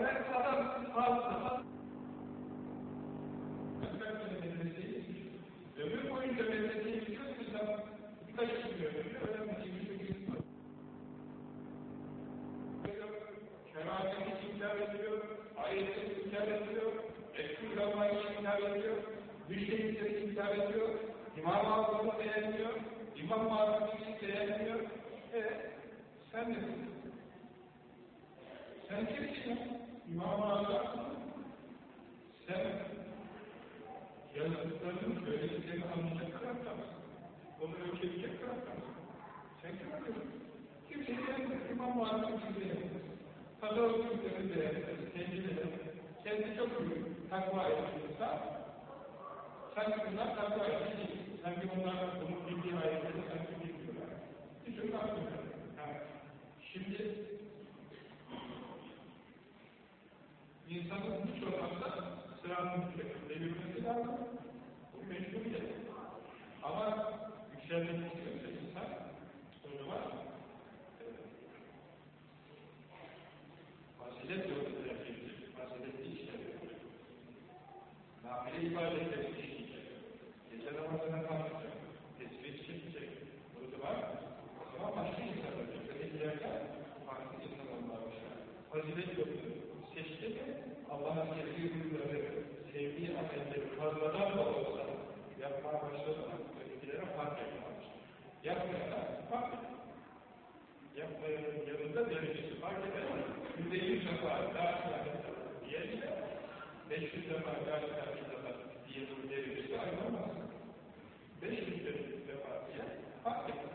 Evet, adam fazla. Ömür boyunca birkaç yıldan birkaç yıl bir şey var. Şerafeti inkar ediyor, ayetleri inkar ediyor, eski zamanı inkar ediyor, müşterikleri inkar ediyor, İmam Azam'ı beğenmiyor, İmam Mazam'ı beğenmiyor. E, sen ne? Sen kimsin? İmam-ı Azam. Sen yazdıklarını, söylediklerini anlayacak kadar mısın? Onu ölçebilecek kadar mısın? Sen kim arıyorsun? Kimseyi beğenmez. İmam-ı Azam kimseyi beğenmez. Tasavvuf kimseyi beğenmez. Kendini de. Kendi çok büyük. Takva etmişsa sanki bunlar takva etmiş Sanki bunlar bunu bildiği ayetleri sanki bilmiyorlar. Hiç öyle bakmıyorlar. Şimdi insanın hiç olmazsa sıranın devirmesi lazım. Bu mecburiyet. Ama yükselmek istiyorsa insan o zaman fazilet yolunda yaşayacak. Faziletli işler yapacak. Nafile ibadetleri işleyecek. Gece namazına kalkacak. Tesbih çekecek. Burada var. O zaman başka insan olacak. Ötekilerden farklı insan olmaya başlar. Fazilet yolunda seçti mi Allah'ın sevdiği huyları, sevdiği amelleri fazladan da olsa yapmaya başladı mı ötekilere fark başladı. Yapmayanlar fark eder. Yapmayanın yanında derecesi fark eder. Günde yüz defa daha ilahi diyebilir. Beş yüz defa daha ilahi diyebilir derecesi ayrılamaz. Beş yüz defa diye fark eder.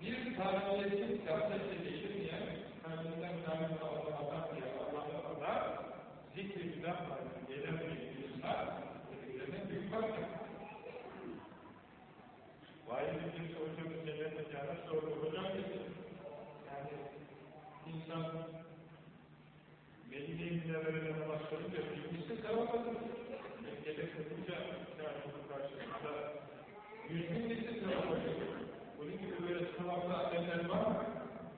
Bir tarihiyetin gazetesi geçirmeyen kendinden kendinden Allah'tan diye Allah'tan da zikri günahla gelen bir insan ötekilerine büyük farktır. Vay bir kimse hocamız cennet mekana sordu. Hocam dedi. Yani insan Medine-i Münevvere'de namaz kılınca. Mekke'de kılınca kârının karşısında yüz bin lise sevap alır. Bunun gibi böyle sevaplı adeller var mı?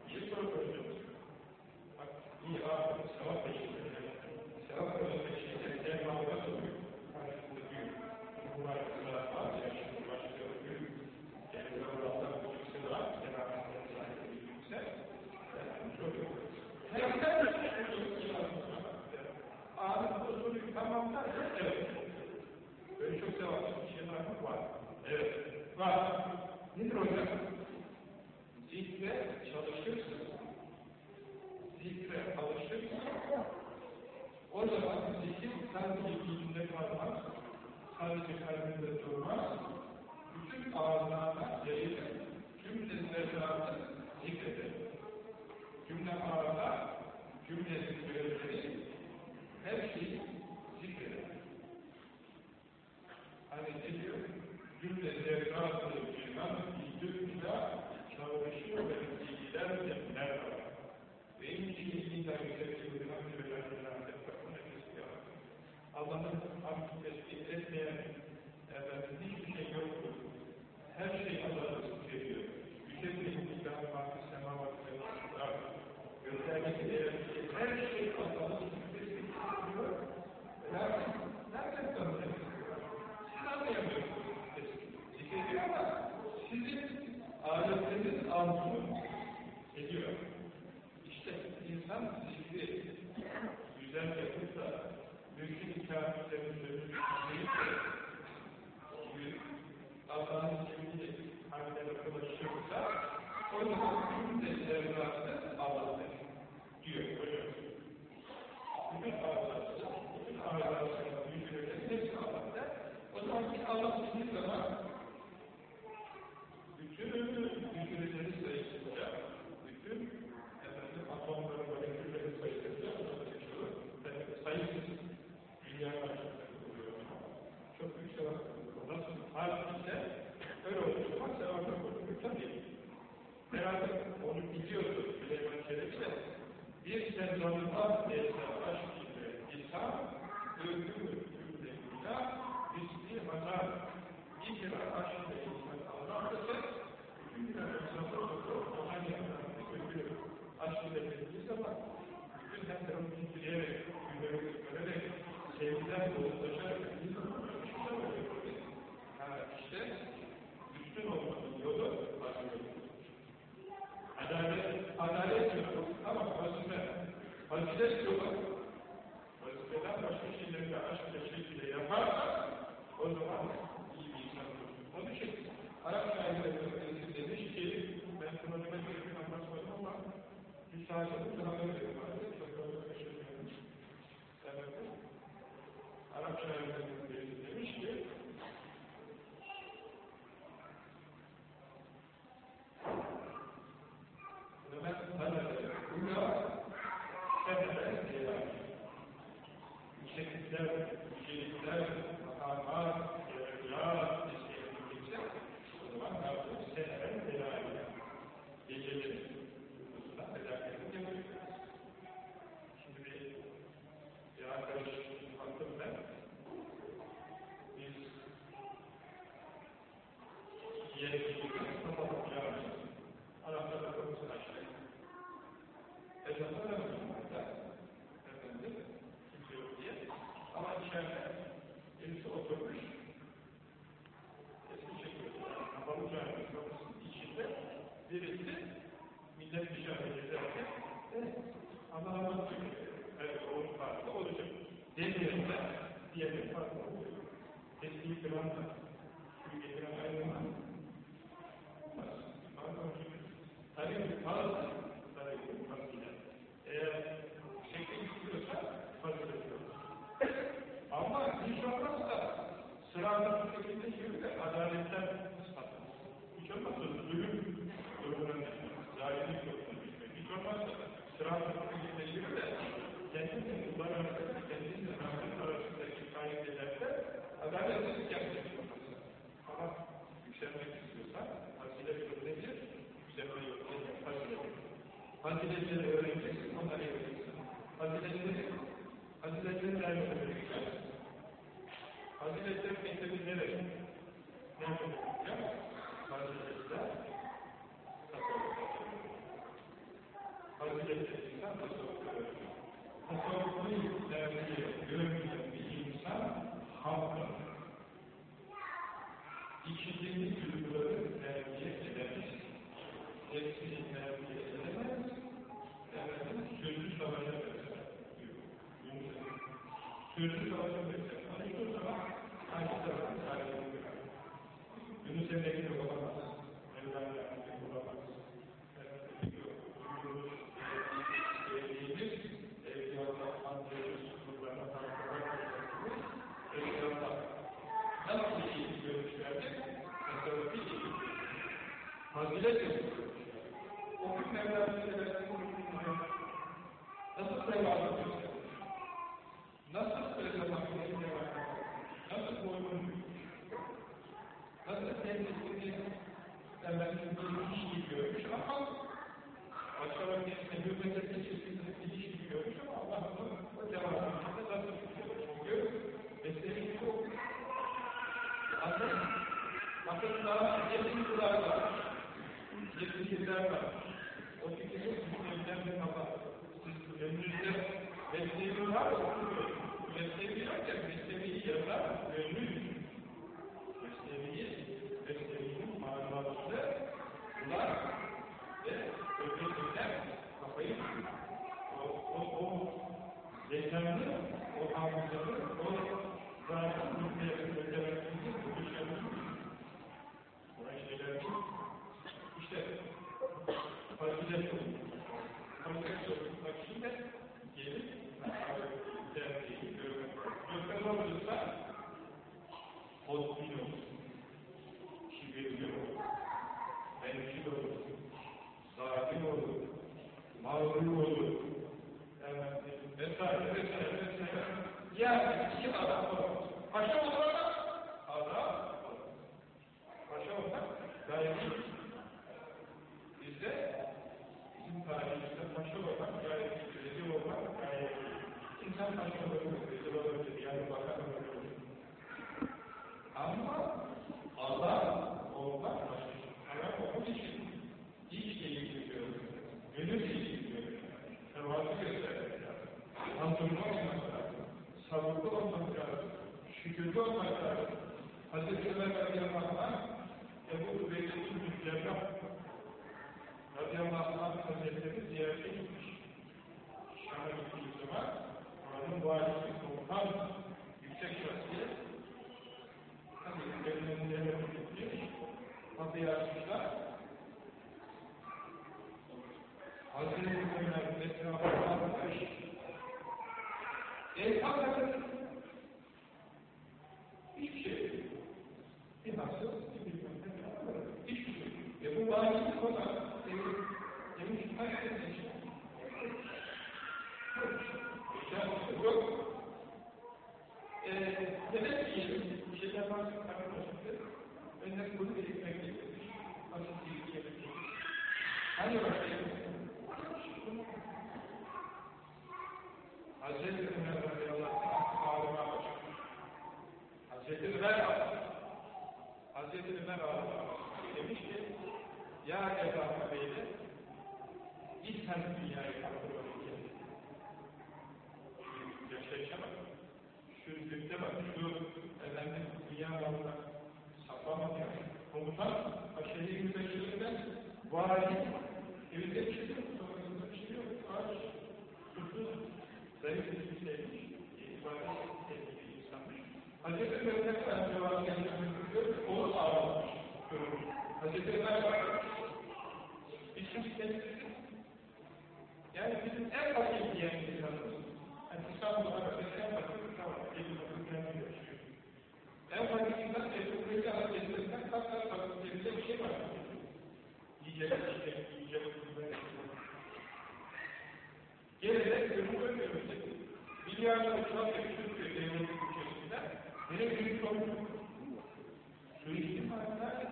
İyi soru koyuyoruz. Bak, iyi abi, sevap peşinde. Böyle çok sevaplı bir şey var mı? Var. Evet. Var. Nedir hocam? olarak zihin sadece bilginde kalmaz, sadece kalbinde durmaz, bütün ağızlarına yayılır, cümlenin etrafını zikreder. Cümle ağırlar, cümlenin görevleri, her şeyi zikreder. Hani ne diyor? Cümle zevratı cilmem, Amt des Internet Egypt and from Şahsının sahabeleri vardı. Çok önemli bir şey Arap şairlerinin faziletleri öğreneceksin, onları öğreneceksin. Faziletleri, faziletleri nerede öğreneceksin? Faziletleri mektebi nereye? Ne yapacak? Faziletler, tasavvuf. Faziletler tasavvuf. Thank you. müzdefe. O çünkü yok ki müzdefe kafa. Gönlünde mesleği var mı? Mesleği varken mesleği yazar gönlün. Mesleği, mesleğinin manalarında bunlar ve öbürlükler kafayı. O, o, o Olmak lazım. Hazreti Ömer radıyallahu anh Ebu Übeyde'nin bir cerrah radıyallahu anh hazretleri ziyarete gitmiş. Şam'a gittiği zaman oranın valisi komutan yüksek şahsiye tabii üzerinden devlet gitmiş. Kapıyı açmışlar. Hazreti Ömer etrafına bakmış. Ey kadın! Hiçbir şey yok. Bir nasıl, bir bilmem ne, hiçbir şey yok. E bu valisi konuda demiş kaç sene için? Yok. Eee, demek ki bir şey yaparsın arkadaşlar. Benden bunu ekmek getirmiş. Nasıl bir yemek getirmiş. Hani başlayalım? Hazreti Ömer radıyallahu anh ağlamaya başlamış. Hazreti Ömer ağlamış. Hazreti Ömer ağlamış. Demiş ki, Ya Ebu Bey'de, biz sen dünyayı kaldırmalıyız. Şu yaşayışa bak, şu zübde bak, şu efendim dünya malına saplamadı ya. Komutan, aşağıya yüzleştirilmez, vali, evinde bir şey yok, ağaç, susuz, zayıf bir kimseymiş, ibadet ettiği insanmış. Hazreti Ömer'e kadar cevap gelmiştir, onu ağlamış. Hazreti Ömer bakmış, biz şimdi kendimizi, yani bizim en fakir diyen insanımız, yani İstanbul'da mesela en fakir insan var, elli bakım kendi yaşıyor. En fakir insan, Ebu Hazretlerinden kat kat fakirlerinde bir şey var. Yiyecek, içecek, yiyecek, yiyecek, Gelerek gözü görmüyoruz. Milyarlar uçak yapıştırıyor devletin ülkesinde. Benim büyük sorunum. Su ihtimaller,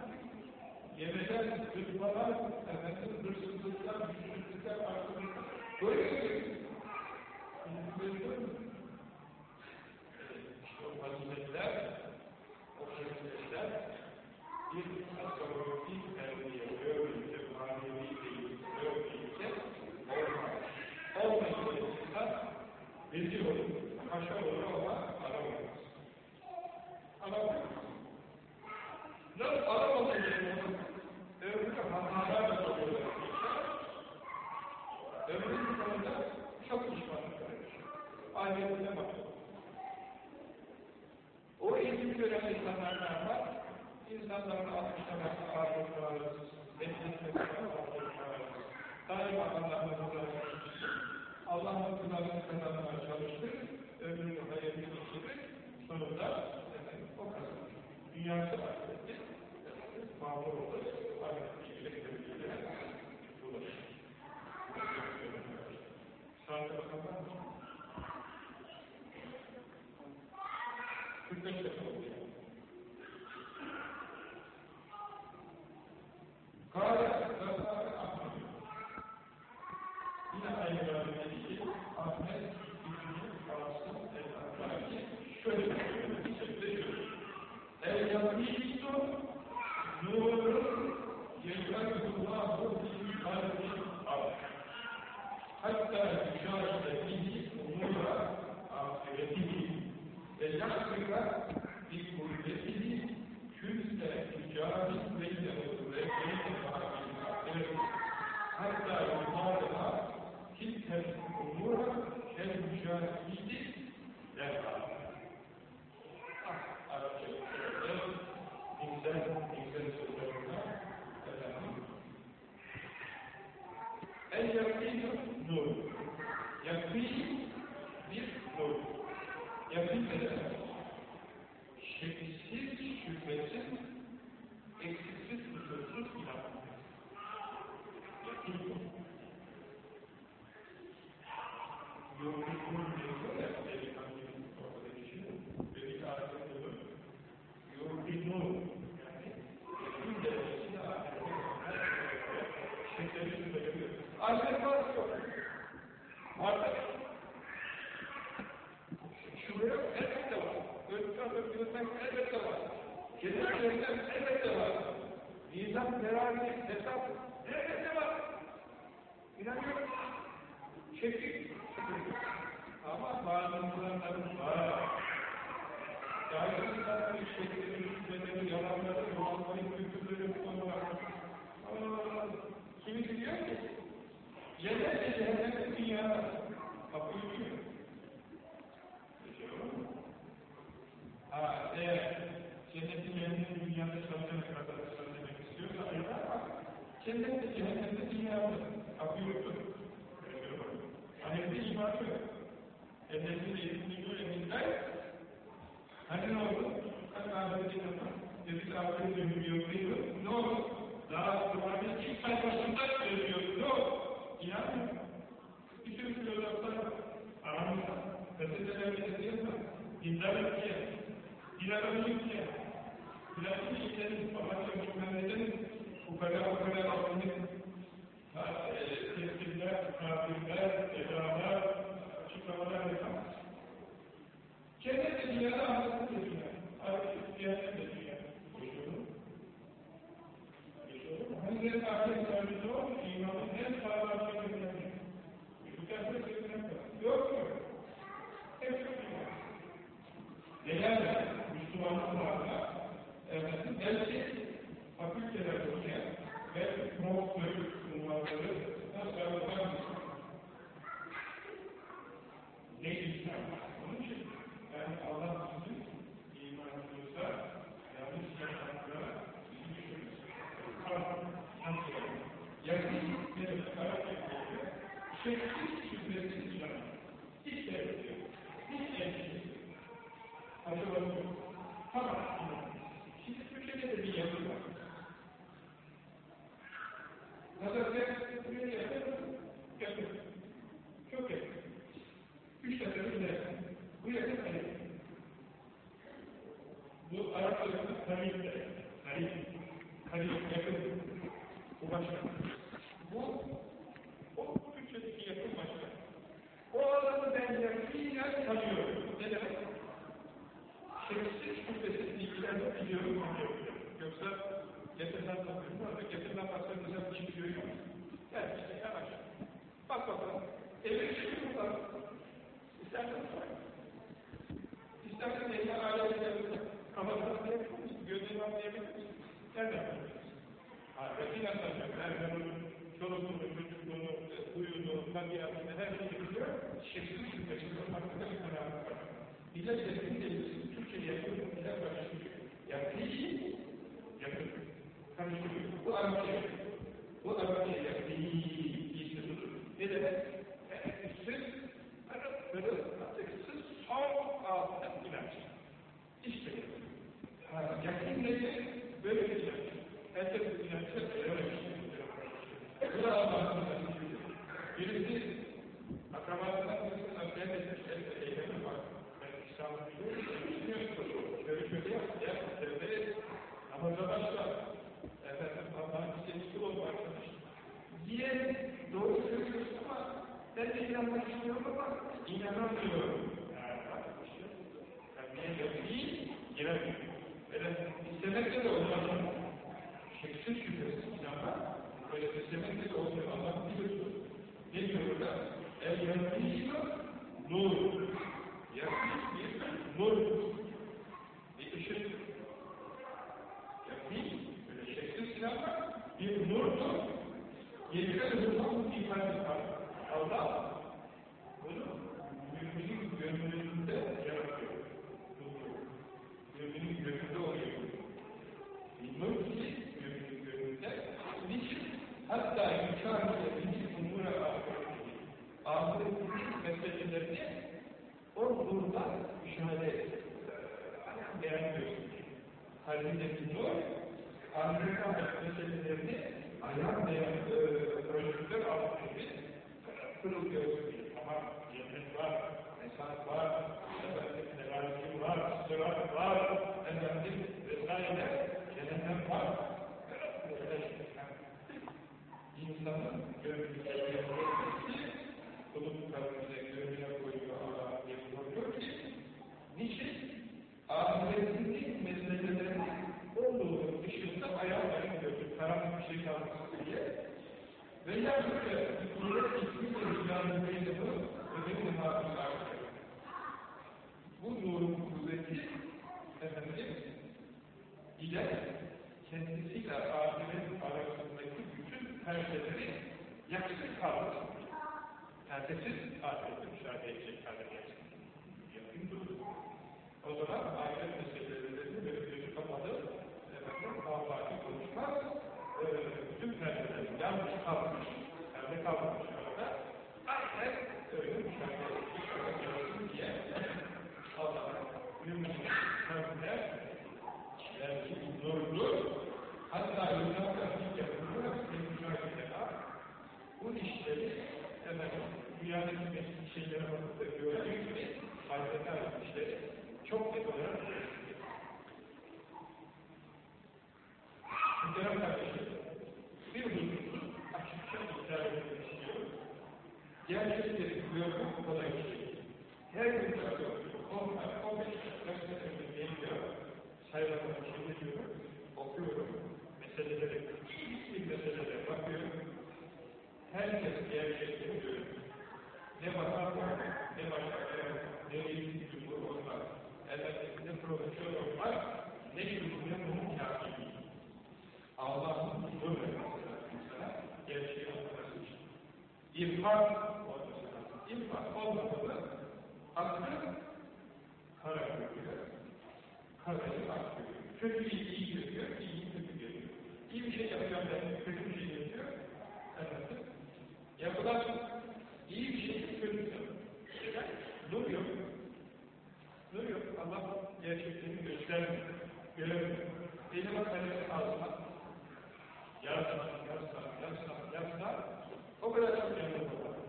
yemeden kırmalar, efendim hırsızlıklar, güçsüzlükler, arsızlıklar. Böyle görüyoruz. İşte o faziletler, o faziletler bir tasavvufi terbiye, öğrenci, manevi değil, öğrenci, olmaz. Olmayınca insan rezil olur, paşa olur ama aramaz. Aramaz. Nasıl aramadığını onun ömrü hatalarla doluyor. Ömrünün sonunda çok pişmanlık verir. Ahirette bak. O eğitimi gören insanlar ne yapar? İnsanların alkışlaması, ağırlıkları, bekletmesi, ağırlıkları, daima Allah'ın rızasını Allah'ın rızasını kazanmaya çalıştır, ömrünü hayırlı geçirir, sonunda efendim, o kazanır. Dünyası ahirette, mağdur olur, ilgili tepkiyle ulaşır. Saate bakanlar mı? قال Yeah. Diyorlar. Dindar ülke. Dilara ülke. Filanın ülkenin babacı hükümlerinin bu kadar bu kadar altını tepkiler, kafirler, edalar, açıklamalar yapamaz. Cennet de dünyada anlatı da dünya. Artık cehennem de dünya. Geçiyor mu? Hani senin ahiret sahibi o, imanın en sağlam şeylerinden biri. Bu kafir şeylerinden biri. Yok mu? Hepsi dünya. Neler Müslümanlık varsa, efendim, belki fakülteler okuyan, belki profesör unvanları nasıl yapacağım ne İslam var. Onun için yani Allah bizim imanımızda yanlış yaşantılara bizi düşürmesin. Nasıl yani? Yakın bir karakterleri şeksiz şüphesiz inanır. Hiç devlet yok. Hiç endişesi yok. Acaba yok. Tamam inanır. Şimdi Türkiye'de de bir yapı var. Nazarlık buraya yakın, yakın. Çok yakın. Üç dakika ileride. Bu yakın Halil. Arapçada Halil de. Halil. Halil yakın. Bu başka. Bu o Türkçedeki yakın başka. O adamı ben yakinen tanıyorum. Ne demek? Şerefsiz şüphesiz bilgilerle biliyorum. Yoksa getirden bakıyorum. Bu arada getirden baksanıza bir şey görüyor musun? Gel işte yavaş. Bak bakalım. Evin çıkıyor bak. İstersen bak. İstersen eline alet edebilirsin. Kafasına diyebilirsin. Gözüne anlayabilirsin. Nereden bakıyorsun? Ha, retina sanacak. Nereden onun çoluğunu, çocuğunu, huyunu, tabiatını, her şeyi biliyor. Şefsiz şüphesiz hakkında bir kararı var. Bize sesini gelirsin. Türkçe'ye yapıyorum. Bize karıştırıyor. Yakın, yakın. Karıştırıyor. Bu Arapça. Bu Arapça yakın. İşte budur. Ne demek? Eksiz, pırıl pırıl, atıksız, son altın inanç. İşte Yakınlayacak, bölecek. Elde tutacak, böyle bir şey. Bu da Allah'ın Birisi akrabalarından birisi nasihat etmiş, elbette eylemi var. Ben İslam'ı biliyorum, şöyle şöyle yap, yap, şöyle namaza başla. Efendim Allah'ın sevgisi olma arkadaş. Diye doğru söylüyorsun ama ben de inanmak istiyorum ama inanamıyorum. Yani, yani niye yok değil. İstemekle de olmaz. Şeksiz şüphesiz inanmak, böyle istemekle de olmuyor. Allah biliyorsun. Ne diyorlar? El yaklaşma nur. Yaklaşma bir nur. Bir ışık. Yaklaşma, böyle şeksiz inanmak bir nurdur. Yetkileri hızlı bir ifade var. Allah bunu müminin gönlünde yaratıyor. Müminin gönlünde oluyor. Bir nur ki müminin gönlünde. Niçin? Hatta mükâhile bihi umura ahireti. Ahiretinin meselelerini o nurda müşahede ediyor. Beyan gösteriyor. Kalbindeki nur, ahiret meselelerini ayağın beyan projeler altında pırıl gösteriyor. Ama cennet var, esas var, efendim, terazim var, sırat var, efendim, vesaire, cehennem var. İnsanın gönlünde Ve yalnızca hikmet ismiyle ricalın beynini ödemi hafız artıyor. Bu nurun kuvveti efendim ile kendisiyle ahiret arasındaki bütün perdeleri yaksız kalmasın. Perdesiz ahirette müşahede edecek hale gelsin. Yakın durur. O zaman ahiret meselelerini böyle gözü kapalı efendim afaki konuşmaz. E, yanlış kalmış. Perde kalmamış arada. Aynen öyle müşahede diye. Allah'a mümin kalbine belki nurlu hatta ilk yapılıyor ve mücadele bu işleri hemen dünyadaki şeylere bakıp da gördüğü gibi hayretten işleri çok net olarak gösteriyor. Muhterem kardeşim, bir hususu açıkça iddia etmek istiyorum. Gerçekleri görmek kolay şey. Her gün bakıyorum, 10 15 dakika önce geliyor, sayfalarını çeviriyorum, okuyorum, meseleleri, iyi bir meselelere bakıyorum. Herkes gerçekleri görüyor. Ne bakar var, ne başka ne eğitim cumhur olmaz, elbette ne profesör olmaz, ne şüphine bunun kâfiyi. Allah'ın nur vermesi lazım sana, gerçeği anlaması için. İrfan olması lazım. İrfan olmadığı aklı kara görüyor, karayı ak görüyor. Kötüyü iyi görüyor, iyiyi kötü görüyor. İyi bir şey yapıyor, kötü bir şey yapıyor, efendim, yapılan iyi bir şey kötü neden? Nur yok. Nur yok. Allah gerçeklerini göstermiyor. Göremiyor. Elime kalemi ağzıma yazma, yazma, yazma, yazma o kadar çok yanılma var.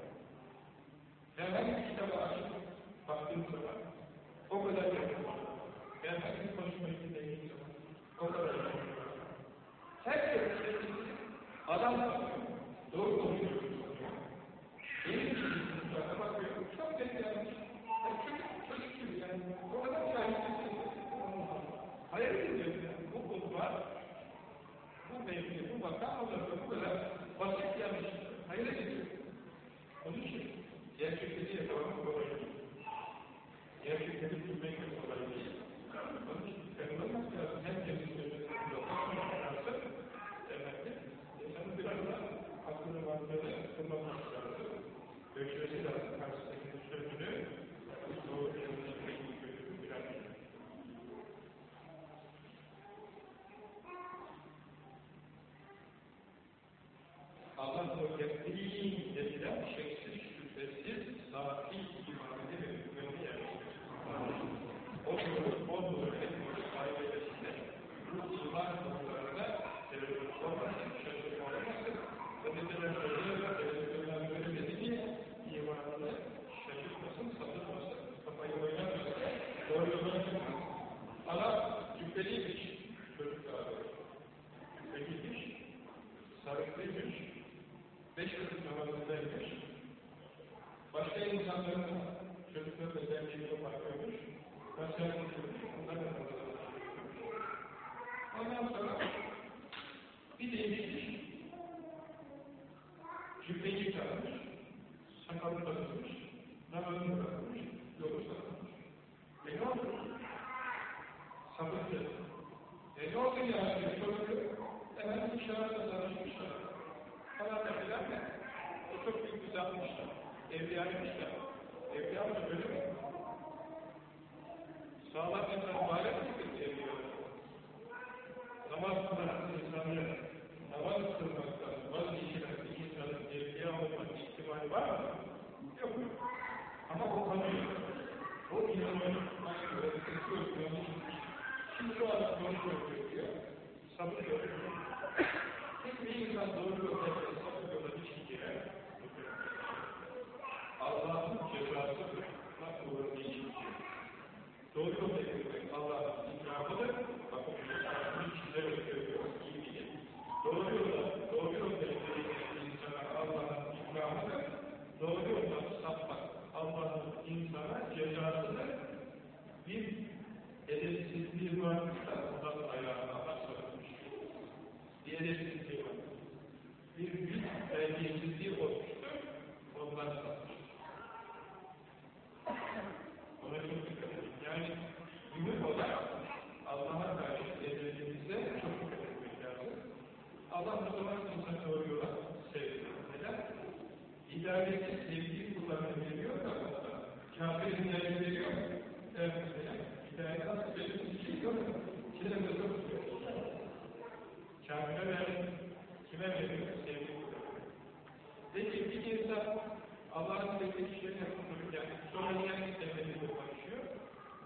Herhangi bir kitabı açıp baktığım zaman o kadar yanılma var. Herhangi bir konuşmayı dinlediğim zaman o kadar yanılma var. Herkes adam bakıyor. Doğru konuşuyor. Yeni bir şey çocuklara bakıyorum, çok yanlış. Yani çocuk, çocuk gibi yani, o kadar cahilsin. Hayal ediyorum yani, bu konu var, bu mevki, bu makam olursa bu kadar basit yanlış. Hayal ediyorum. Onun için gerçekleri yakalamak kolay değil. Gerçekleri bilmek de kolay değil. Onun için yakalamak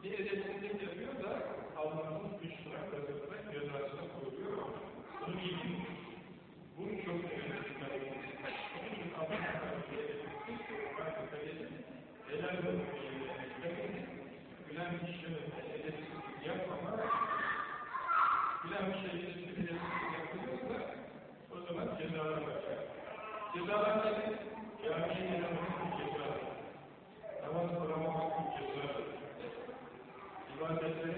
Bir hedefinde görüyor da Allah'ın güçlüğü kazanına göz arasına koyuluyor. Bunu bilin. Bunu çok önemli bir kalemdir. Bunun için Allah'ın kalemdir. Helal şey Gülen bir şeyleri yapmamak, şey gülen bir şeyleri yapılıyorsa şey o zaman cezalar var. Cezalar nedir? Camiye inanmak Thank you.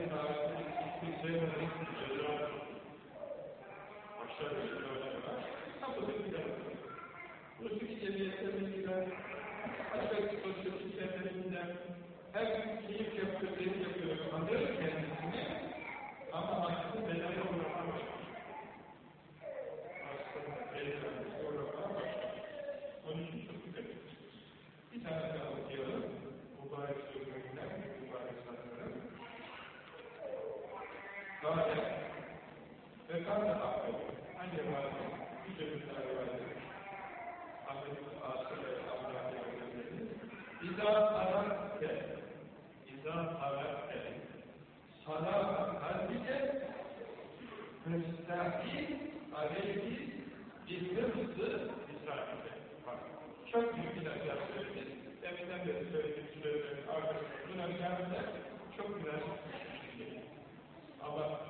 sizlerin söylediği sözlerin arkasına dönerken de çok güzel. Allah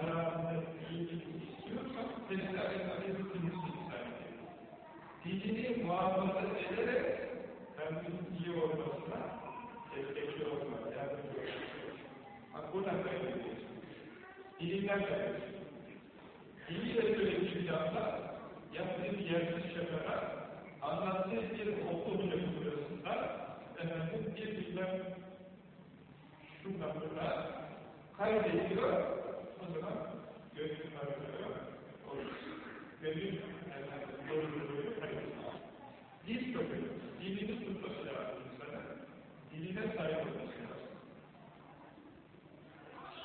kararında ilgili istiyorsa mesela Efendimiz'in sahibi. Dinini muhafaza ederek kendinin iyi olmasına destekli olmak, yardımcı olmak. Bak buradan kaybediyorsun. Dilinden kaybediyorsun. Diliyle söylediği lafla yaptığı bir yersiz şakara, anlattığı bir okul yapılıyorsundan efendim bir bilmem şundan buna kaybediyor sonra gönül kararları olur. Gönül yani yorumluluğu kaybetmez. Dil köpüğü, dilini tutması lazım insana. Diline sahip olması lazım.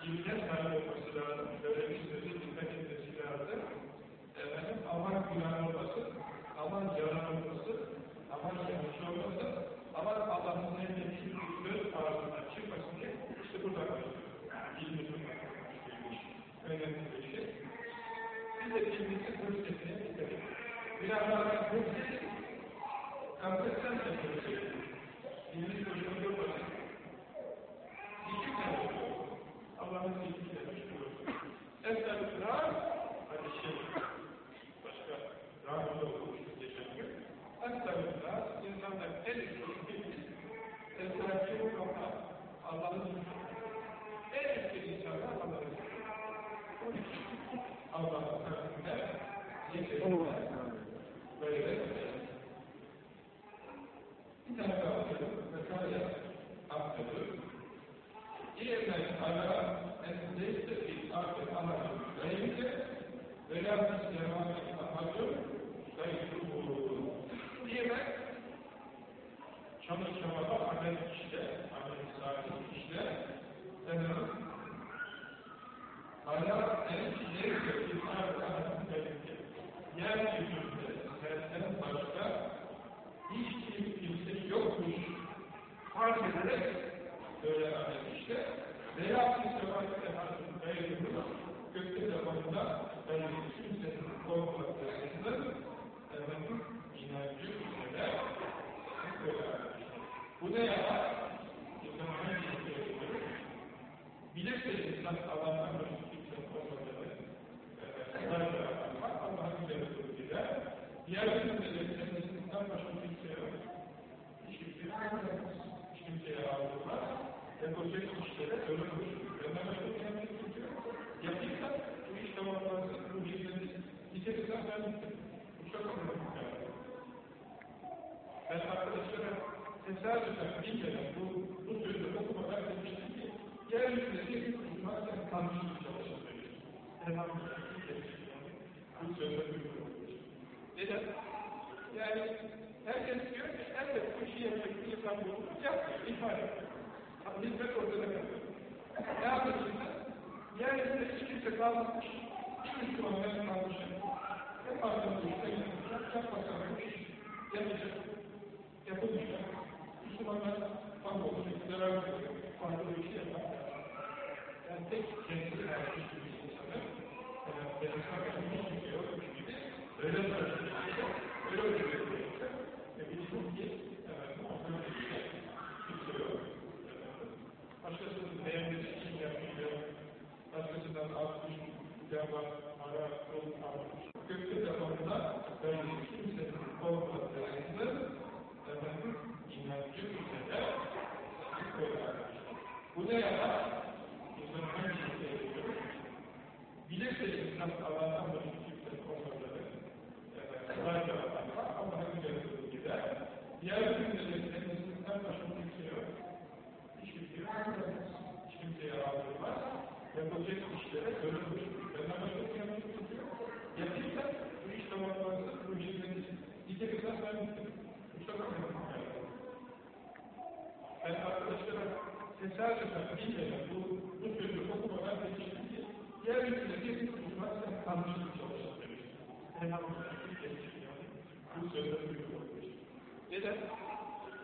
Diline sahip olması lazım.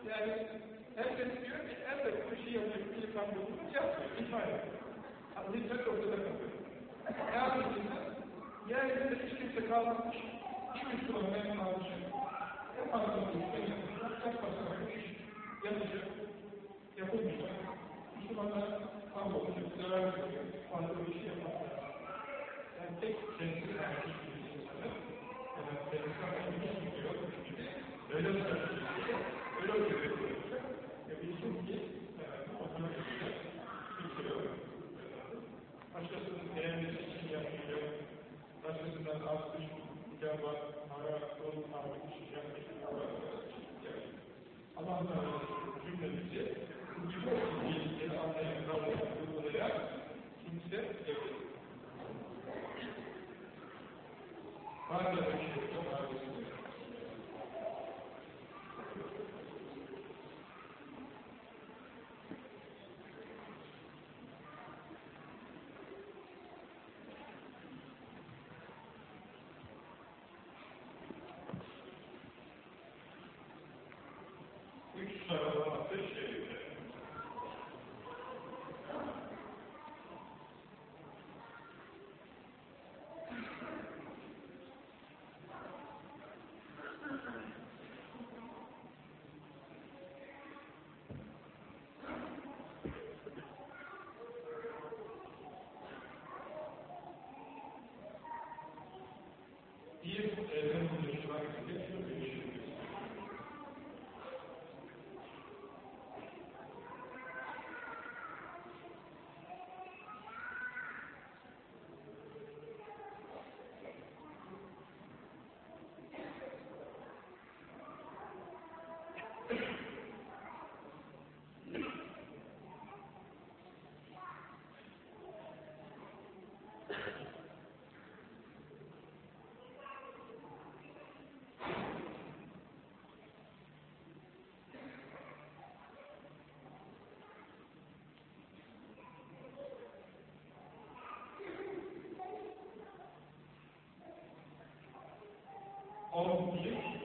Yani elbet diyor ki elbet bu işi yapacak bir insan bulunur, yapmıyor, ihmal ediyor. Hizmet ortada kalıyor. Ne yapıyorsunuz? Yeryüzünde hiç kimse kalmamış, hiçbir sorun memnun almışım. Yapmadım, yapmasam, yapacak, yapılmayacak. Müslümanlar tam olacak, zarar veriyor, fazla bir şey yapmazlar. Yani tek kendisi erkek bir insanı, yani kendisi erkek bir şey yok, öyle bir şey Öyle öyle ve bilsin ki ondan önce kimse yok. Başkasının beğenmesi için yapmayacak, başkasından artış, mücadele, para, dolu, artış, yapmış, Allah'ın cümlemizi çok ilgili anlayan kavramı uygulayan kimse yapıyor. Bazen bir şey yok, bazen O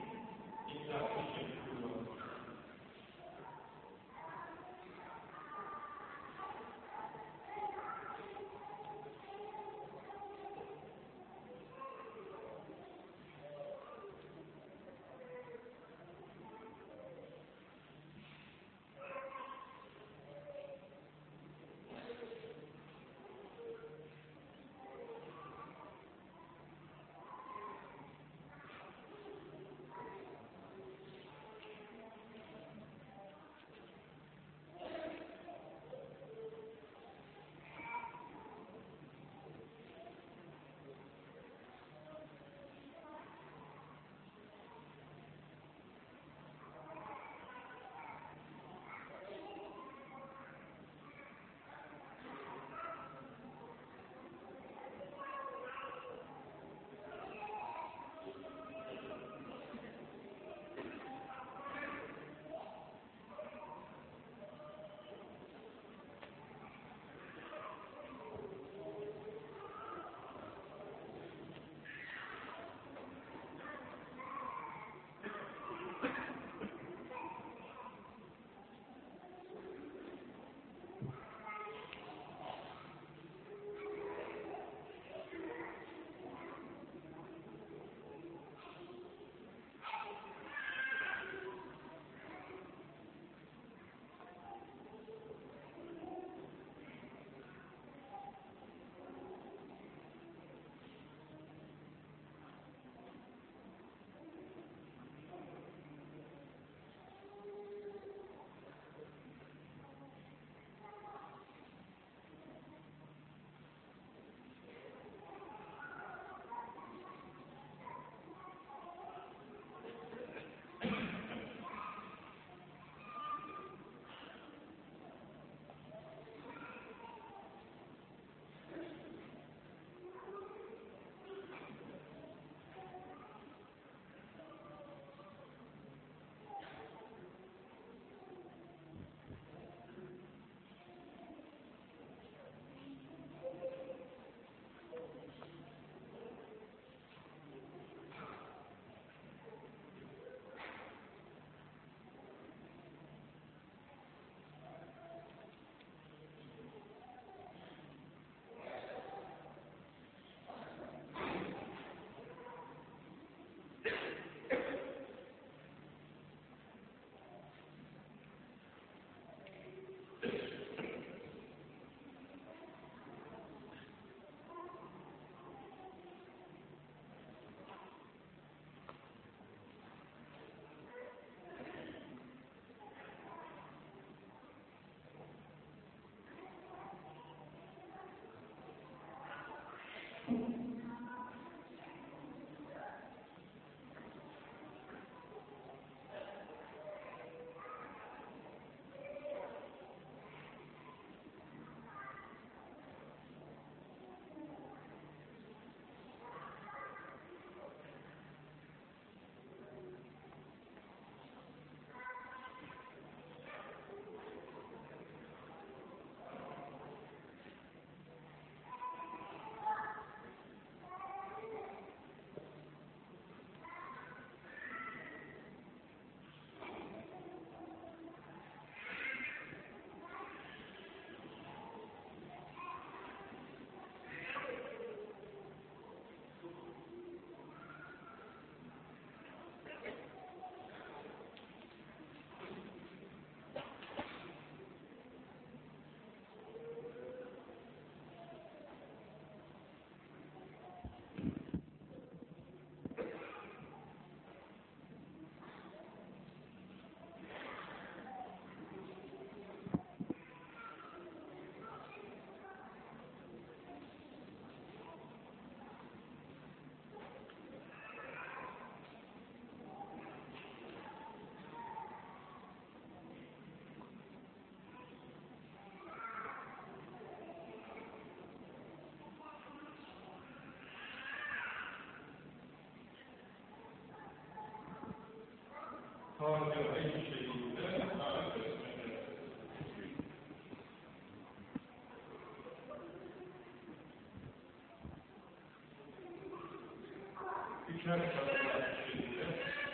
Üçer şartlar aynı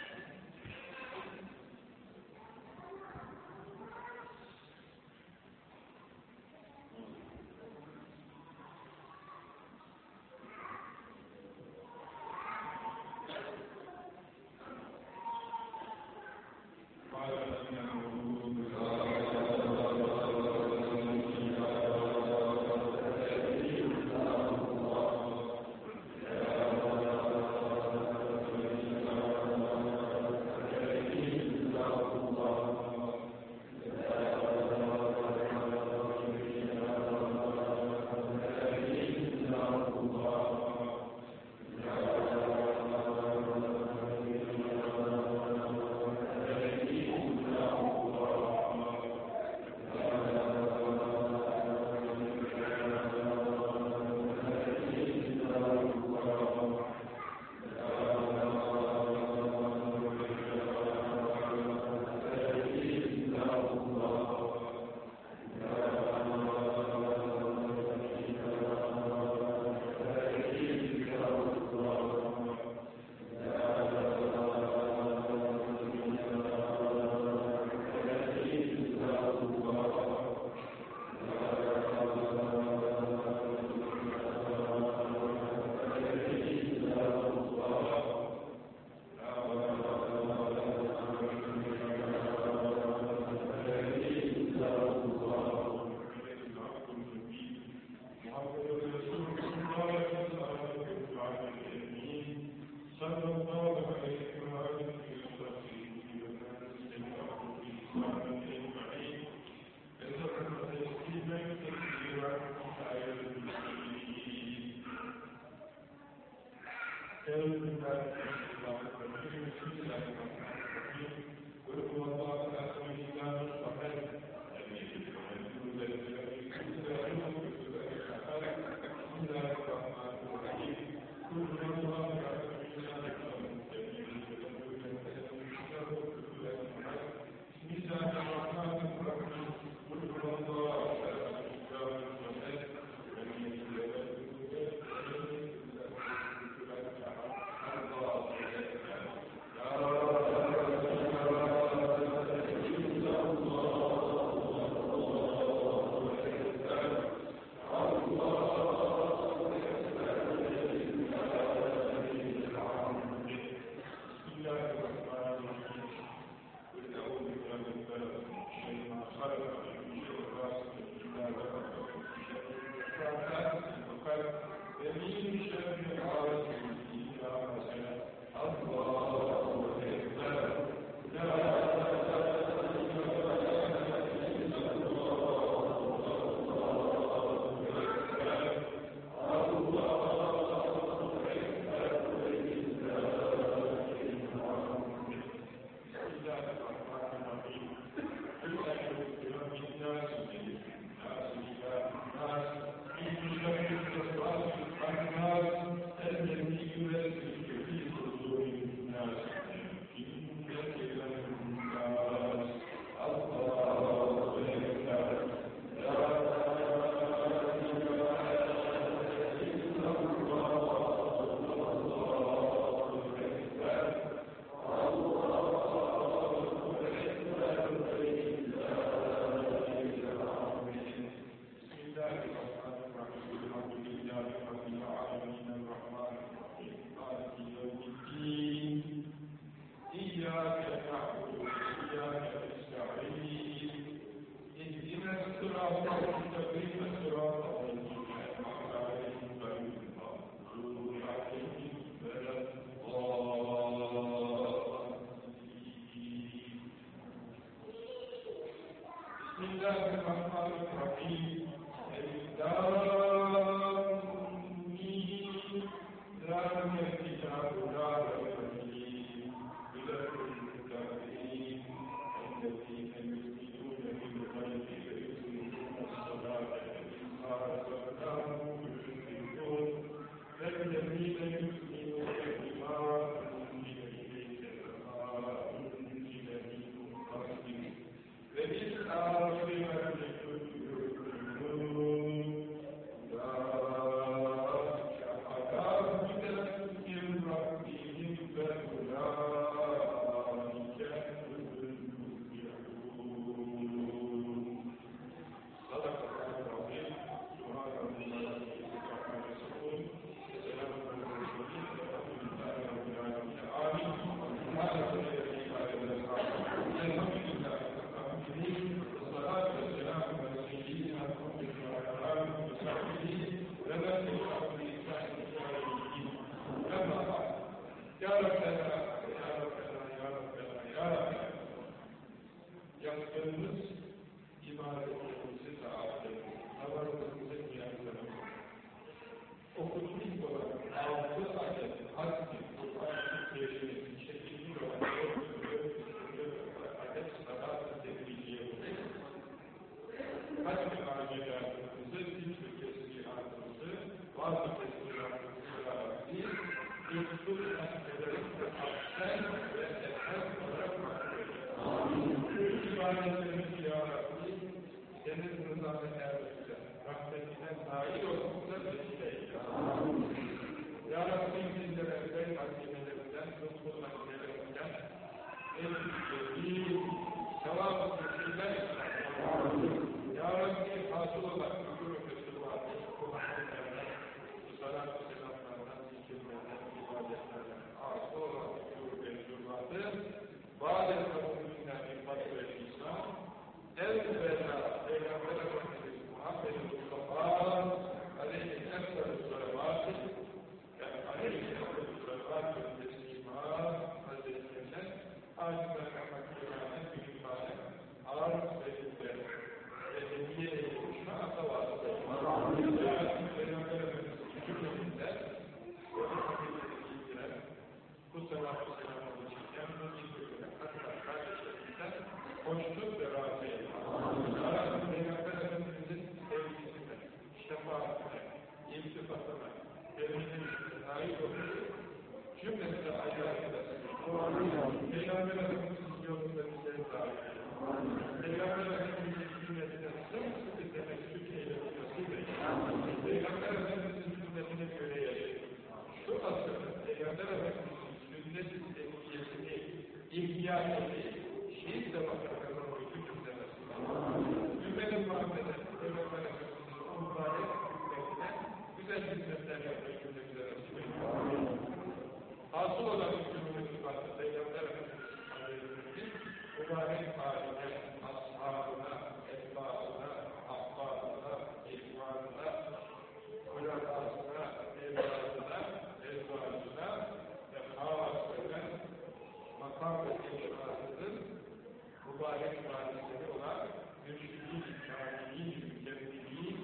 mübarek maalesef olan mürşidin, kâhinin, cemilin,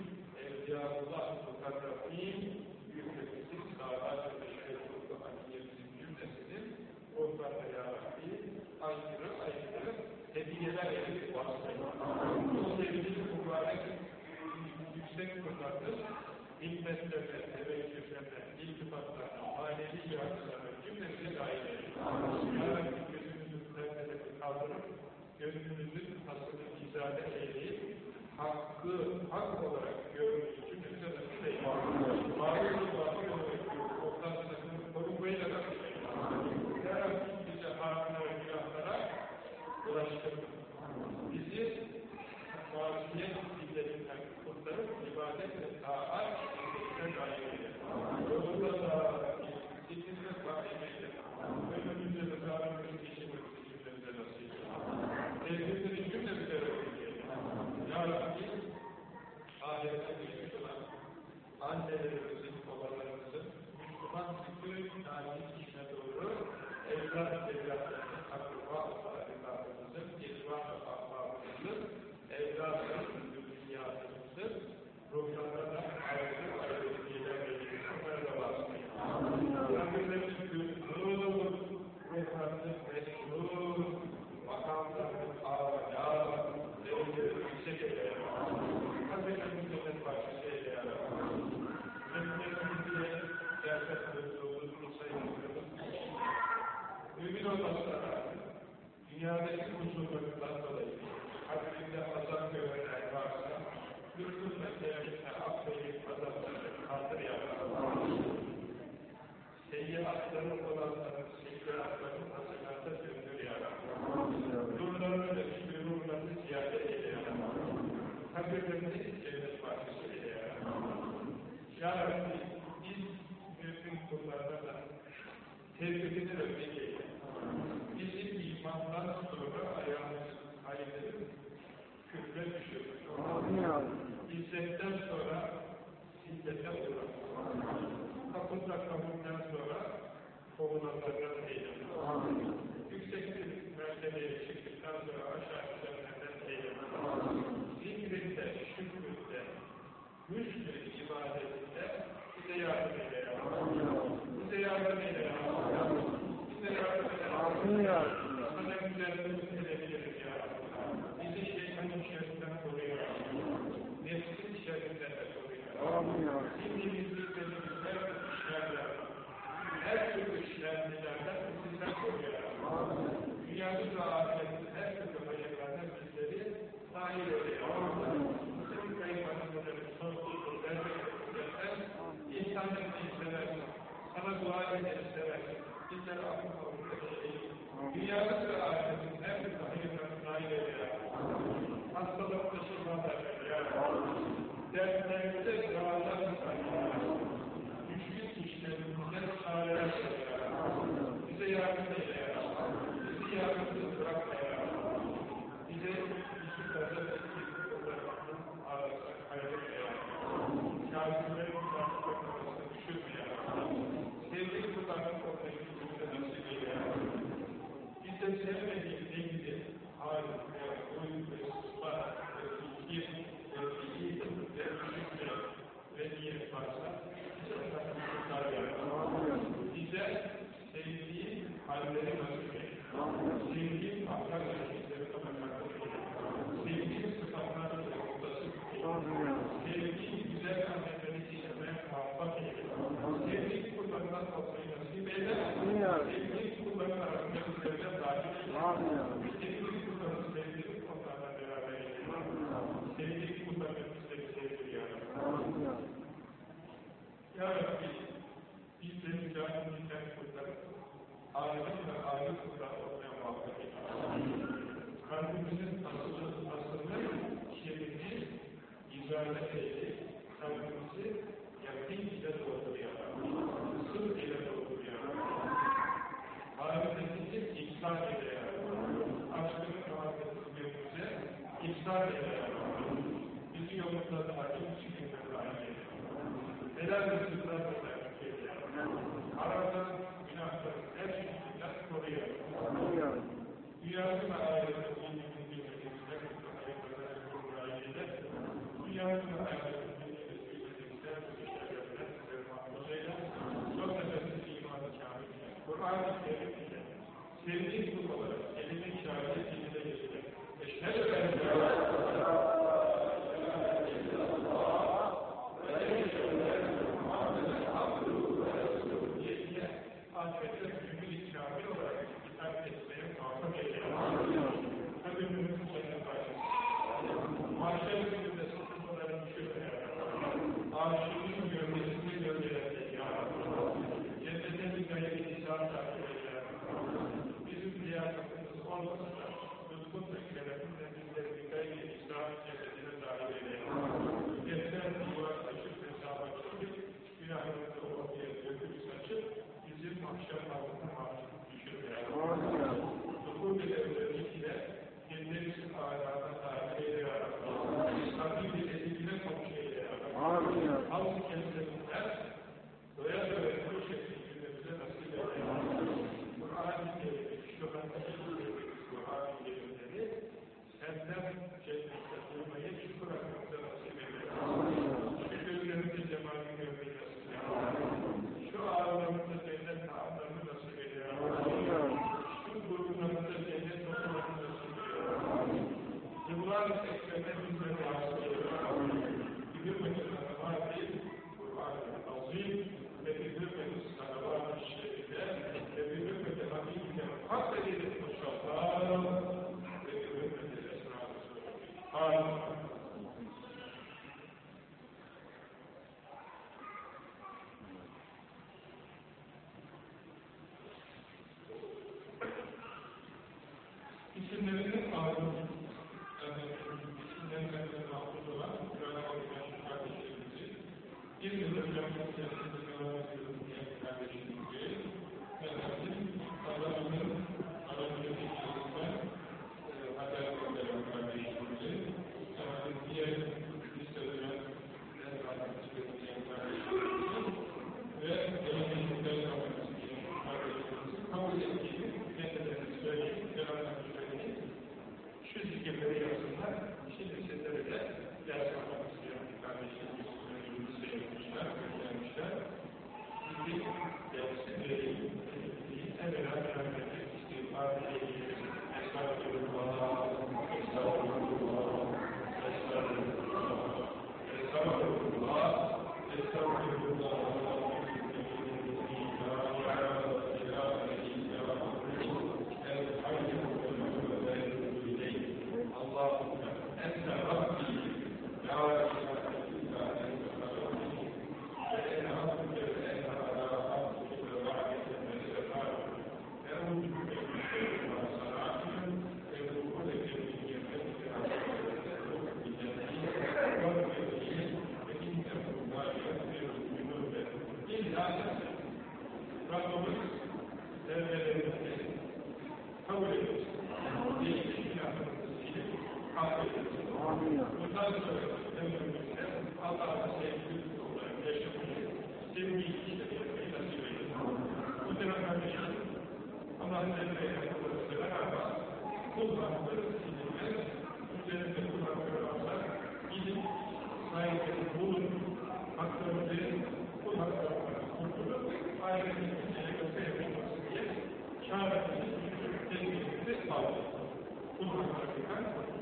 evliyâullah, mukarrafin, yüklesiz, sağlar ve şerefli aniyemizin cümlesinin onlarla yarabbi aykırı aykırı hediyeler edip bastırın. Bu sevgili mübarek yüksek fırlatır, himmetlerle, teveccühlerle, iltifatlarla, manevi yargılarla, gönlünüzün hasrını izade eyleyip hakkı hak olarak kovunanlardan eyleme. Yüksek bir mertebeye çıktıktan sonra aşağı gidenlerden eyleme. Zikrinde, şükründe, müslü ibadetinde bize yardım eyle. Amin. Then, then, then, Rabbi bizleri cahillikten kurtar. Ahiret ve ahiret kurtar olmaya muhabbet et. Rabbimizin asılı, asılı şerini izale eyle. Rabbimizi yakın ile doğru yarabbim. İle doğru yarabbim. Ahiretimizi iksan eyle Dünyanın ayarları cennetin cennetinde, mutlu hayatlarına kurulur ailede, dünyanın ayarları cennetin cennetinde, bu işlerlerine sizleri mahmuz eyle, son nefesini imana kâmil ile, Kur'an-ı Kerim ile, sevdiği hakkını bulur, hakkını verir, bu haklardan kurtulur, ailenin içine yoksa yapılmasın diye çağrıcı, tedbirimizi sağlar. Bu haklardan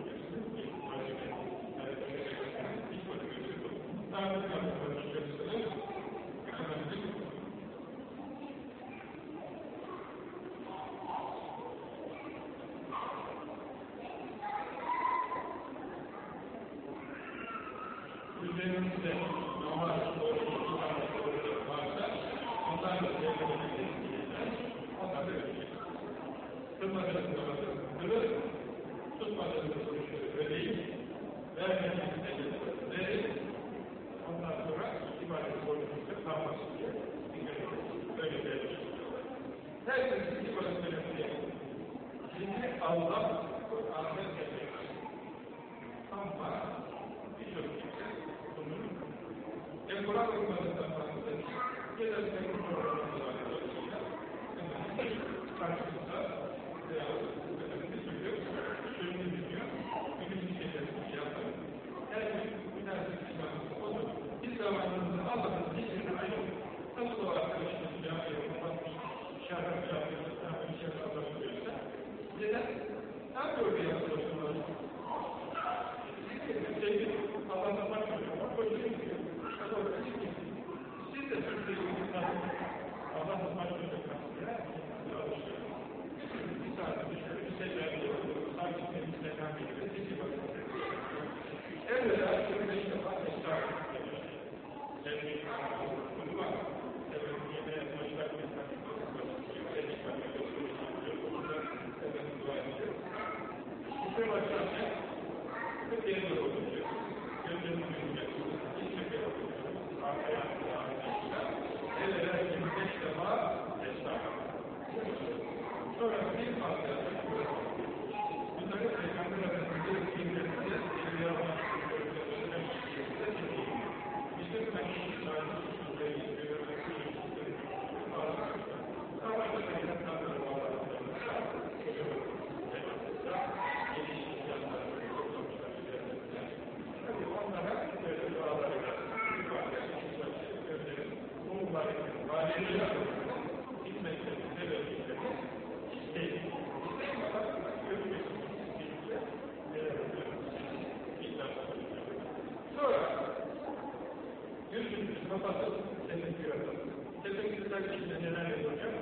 tefek yıllar içinde neler yapacak?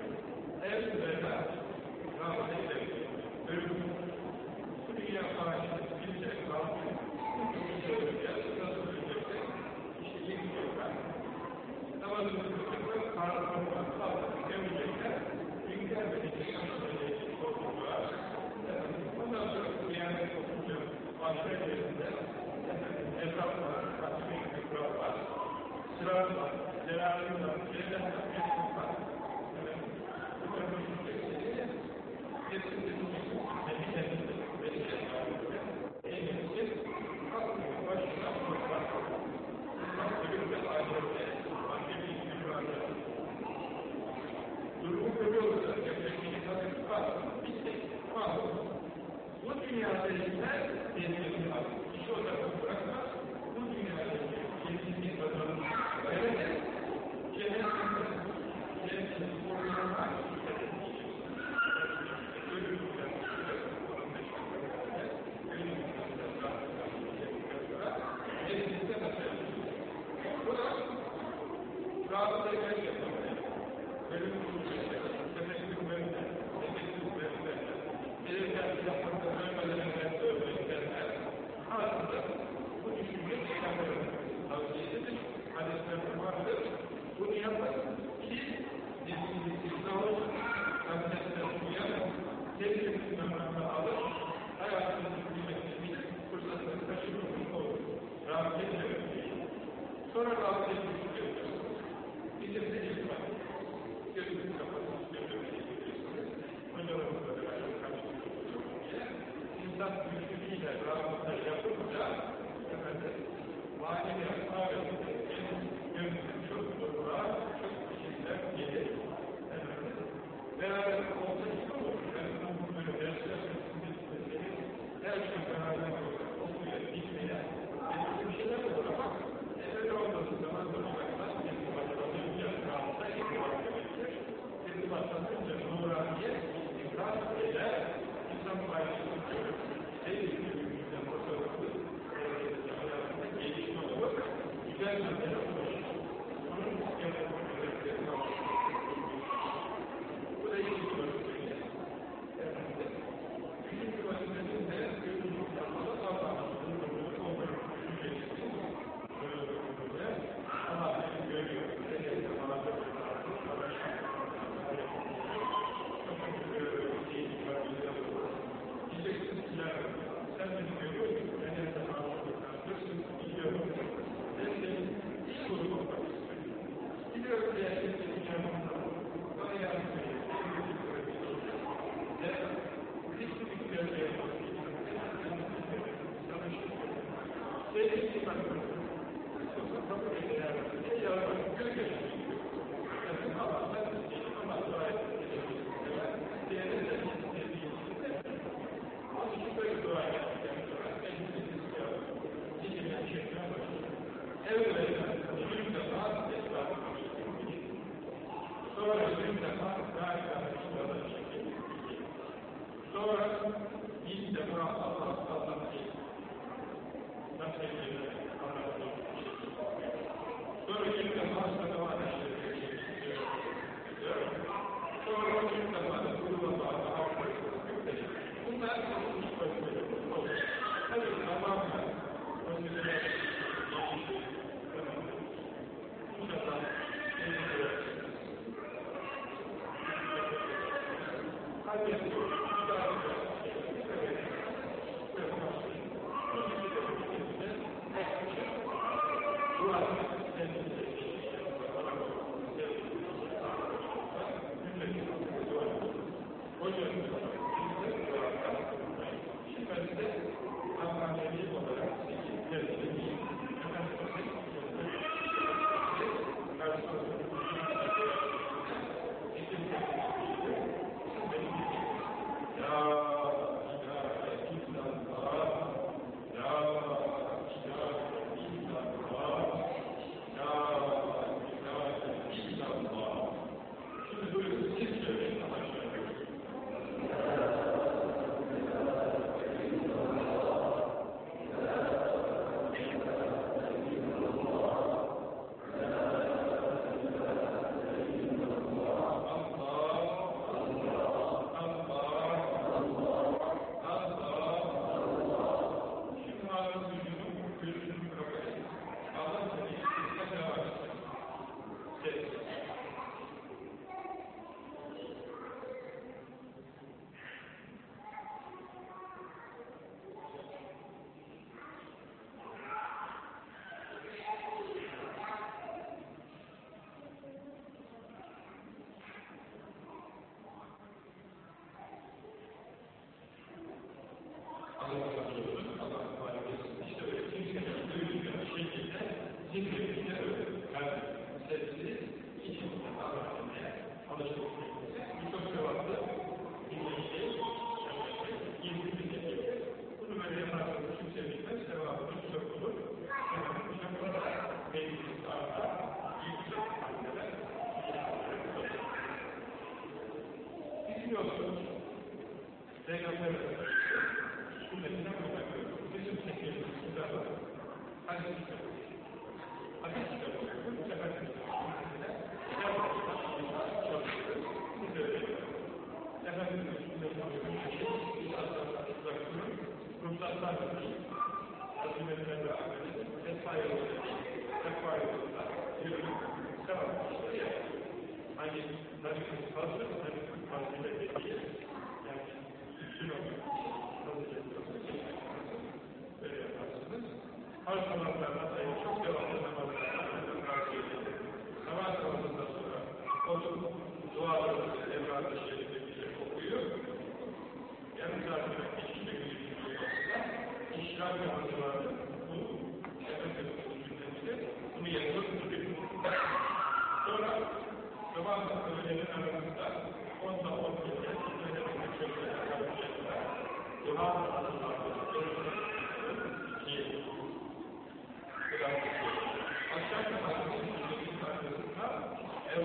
Ev üzerinde rahmet edebilir. Ölüm, sürüyle karşı kimse rahmet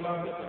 ثابت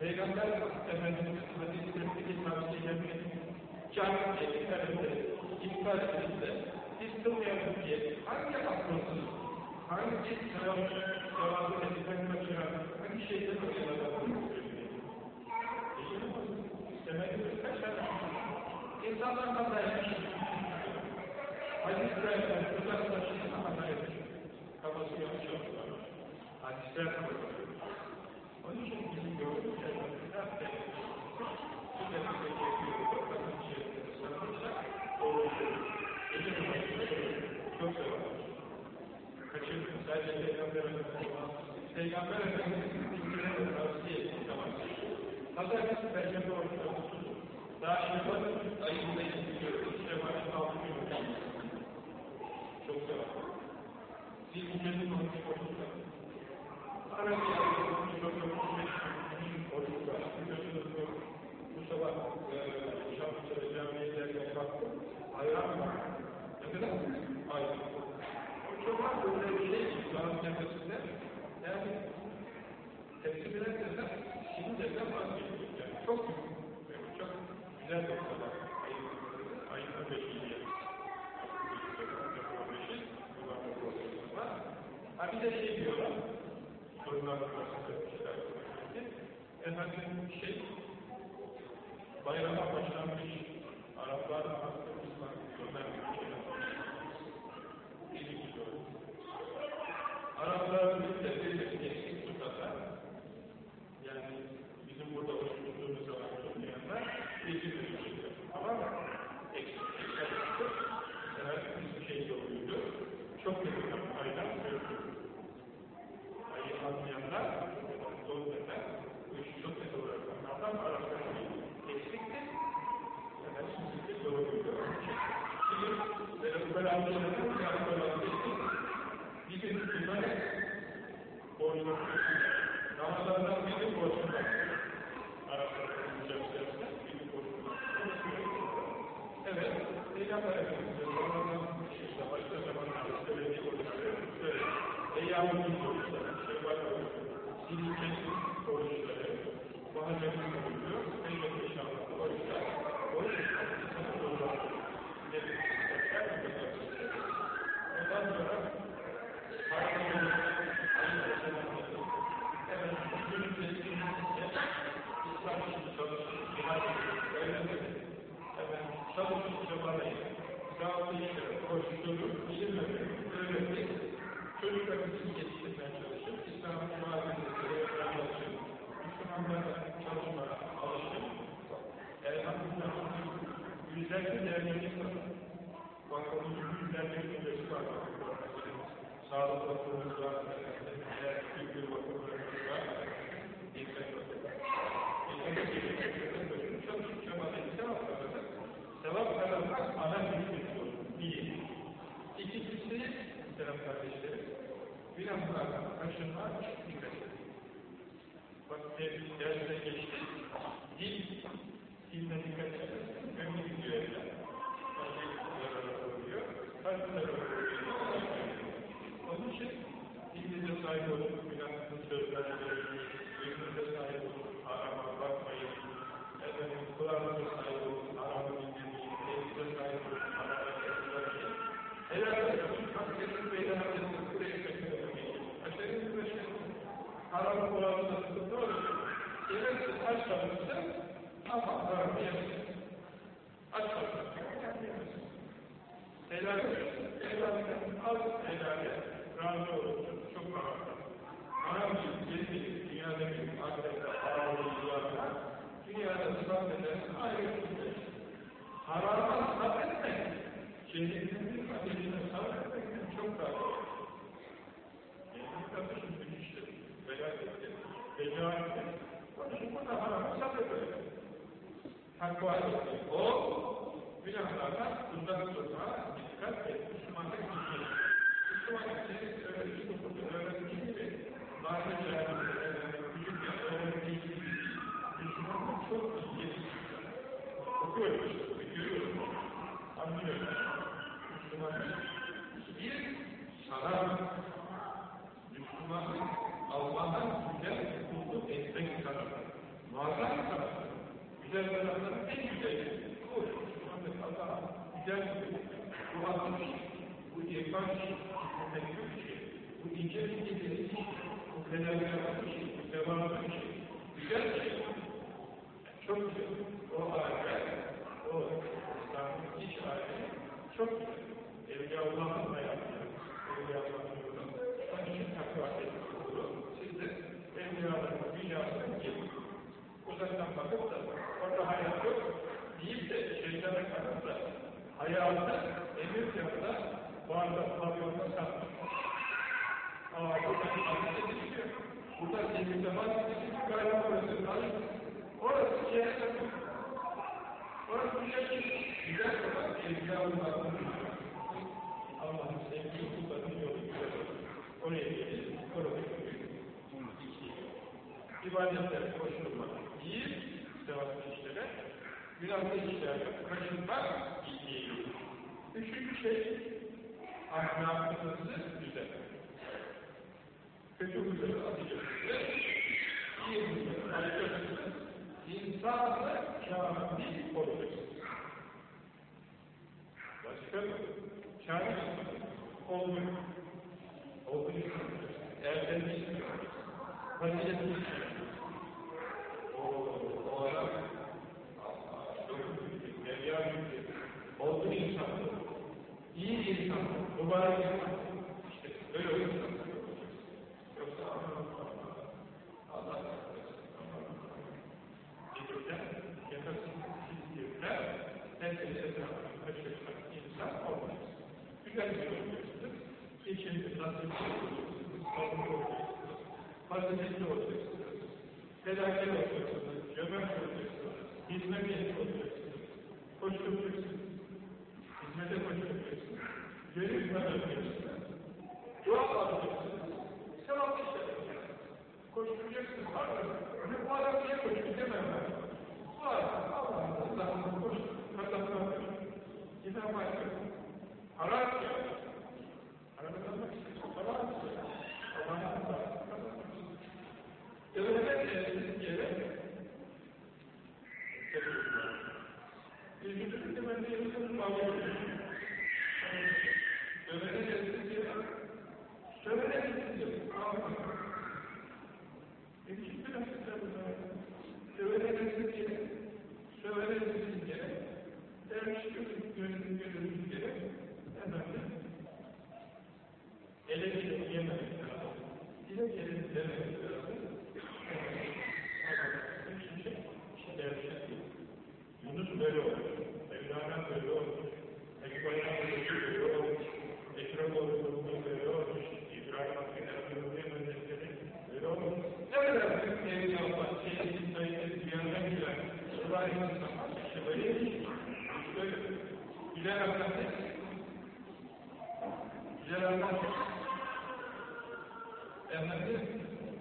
Peygamber Efendimiz hadis-i tebrik tavsiyeleri kâhmet etkilerinde, inkar edildi. Biz kılmayalım ki hangi aklımız, hangi sevabı, sevabı edilmek kaçıran, hangi şeyden uyanadığını söylüyor. Demek ki kaç tane insanlar kadar etmiş. Hadislerden uzaklaşın kadar etmiş. Kafası yanlış yapıyorlar. Hadisler kadar etmiş. Bence Peygamber Efendimiz Peygamber Efendimiz'in kültürüne tavsiye ettiği zaman Pazartesi Perşembe orucuna mutluluk. Daha Şubat ayında gidiyoruz. Şevval'in altını yok. Çok sevap. Siz bu kesin olmuş orucuna. Arası yaptığınız olmuş orucuna. Orucuna. Biliyorsunuz bu, bu sabah e, Şamlıca Camii'ye derken baktım. Ayran var. Ne kadar? Ayran çok az böyle bir. Yani tepsim ederken şunu desem az geliyor. Yani çok çok güzel noktalar. Ayın 15'i Ha bir de şey diyorlar, sorular nasıl etmişler. Efendim şey, bayrama başlanmış, Araplar, çok dikkat edin. Bak derste geçti. Dil, diline dikkat edin. Oluyor. Kalp tarafı Onun için dilinize sahip olun, günahınızın sözlerine verin, gözünüze sahip olun, harama bakmayın, efendim, kulağınıza sahip Haramı kulağınıza tutup ne olur? Yemezsin, aç kalırsın, ama haramı yemezsin. Aç kalırsın, yemezsin. Helal olsun, helalden al helale, razı olsun, çok haram. Haram değil, yedi, dünyada bir ahirette ağırlığına, dünyada sabredersin, ahirette. Harama sabretmek, cehennemin ateşine sabretmekten çok daha zor. Cennet ateşin Onun için burada harama sabretmek. Takva etmek, o günahlardan uzak durma, dikkat et, Müslümanlık için. Müslümanlık senin öğretici toplumda öğrettiği gibi, nahi cahilinde, küçük yaşta öğrettiği gibi, Müslümanlık çok ciddi. Okuyoruz, görüyoruz, anlıyoruz. Müslümanlık bir sanat, Müslümanlık Allah'ın güzel kulluk etmek sanatı, muazzam sanatı. Güzel sanatların en güzeli bu. Müslümanlık Güzel kulluk. Bu akıl işi, bu irfan işi, bu teknik işi, bu ince bilgileri işi, bu federasyonun işi, bu devamlı işi, güzel bir şey. Çok güzel. O ayet, o İslam'ın iç ayeti çok güzel. Evliyaullah'ın hayatı, Evliyaullah'ın yolu. Onun için takva etmek olur. Siz de Evliyaullah'ın dünyasına gelin. Uzaktan bakıp da orada hayat yok deyip de şeytana kanıp da hayatı emir fiyatına barda, pavyonda satmış. Aa buradan ahirete düşüyor. Buradan demirde var, galiba orası kalır. Orası cehennem. Orası bir şey. Güzel olan Evliyaullah'ın Allah'ın sevdiği kulların yolu güzel olur. Oraya gelin, orada görün. İbadetler koşulmak değil, sevaplı işlere, günahlı işlerle kaçınmak şey, ahlakınızı düzenlemek. Kötü huyları atacaksınız. Bir alacaksınız. İnsanı kamil olacaksınız. Başka olmuyor. Olduğunu istiyoruz. Erdemli istiyoruz. Faziletli istiyoruz. O, o adam Mevya olduğu insan, iyi insan, mübarek insan, işte öyle o insan. Yoksa Allah Gidipler, yakasız gidipler, herkese etrafını kaçırsak insan olmaz. Güzel bir olacaksınız, geçimli, nasıl olacaksınız, sabırlı olacaksınız, faziletli olacaksınız, felaket olacaksınız, cömert olacaksınız, hizmet olacaksınız, koşturacaksınız, hizmete koşturacaksınız, gönül kazanacaksınız, dua sevaplı işler yapacaksınız, koşturacaksınız, pardon, bu adam niye koştu demem ben. Bu adam Allah'ın Allah'ın koştu, kazanmak, İmam Hakkı, haram ya, haram kazanmak istiyorsun, haram istiyorsun, Allah'ın Allah'ın kazanmak istiyorsun. Devlet elinin yere, Yüzüncü temelde insanın bağlılığı. Sömene gelsince, sömene gelsince, ağlama. Ekip biraz kitabına, sömene gelsince, sömene gelsince, dermiş gönlün gönlünce, efendim, ele gelip. Yunus böyle olmuş, Mevlana böyle olmuş, Ekbayan böyle olmuş, Ekrem Oğuz'un böyle olmuş, İbrahim Hakkı Erdoğan'ın Hazretleri böyle olmuş. Ne kadar büyük evli Allah, şeyin sayısı dünyadan gülen, İbrahim Hakkı işte böyle değil. Böyle. Bilal Efendi, Bilal Efendi, Efendi,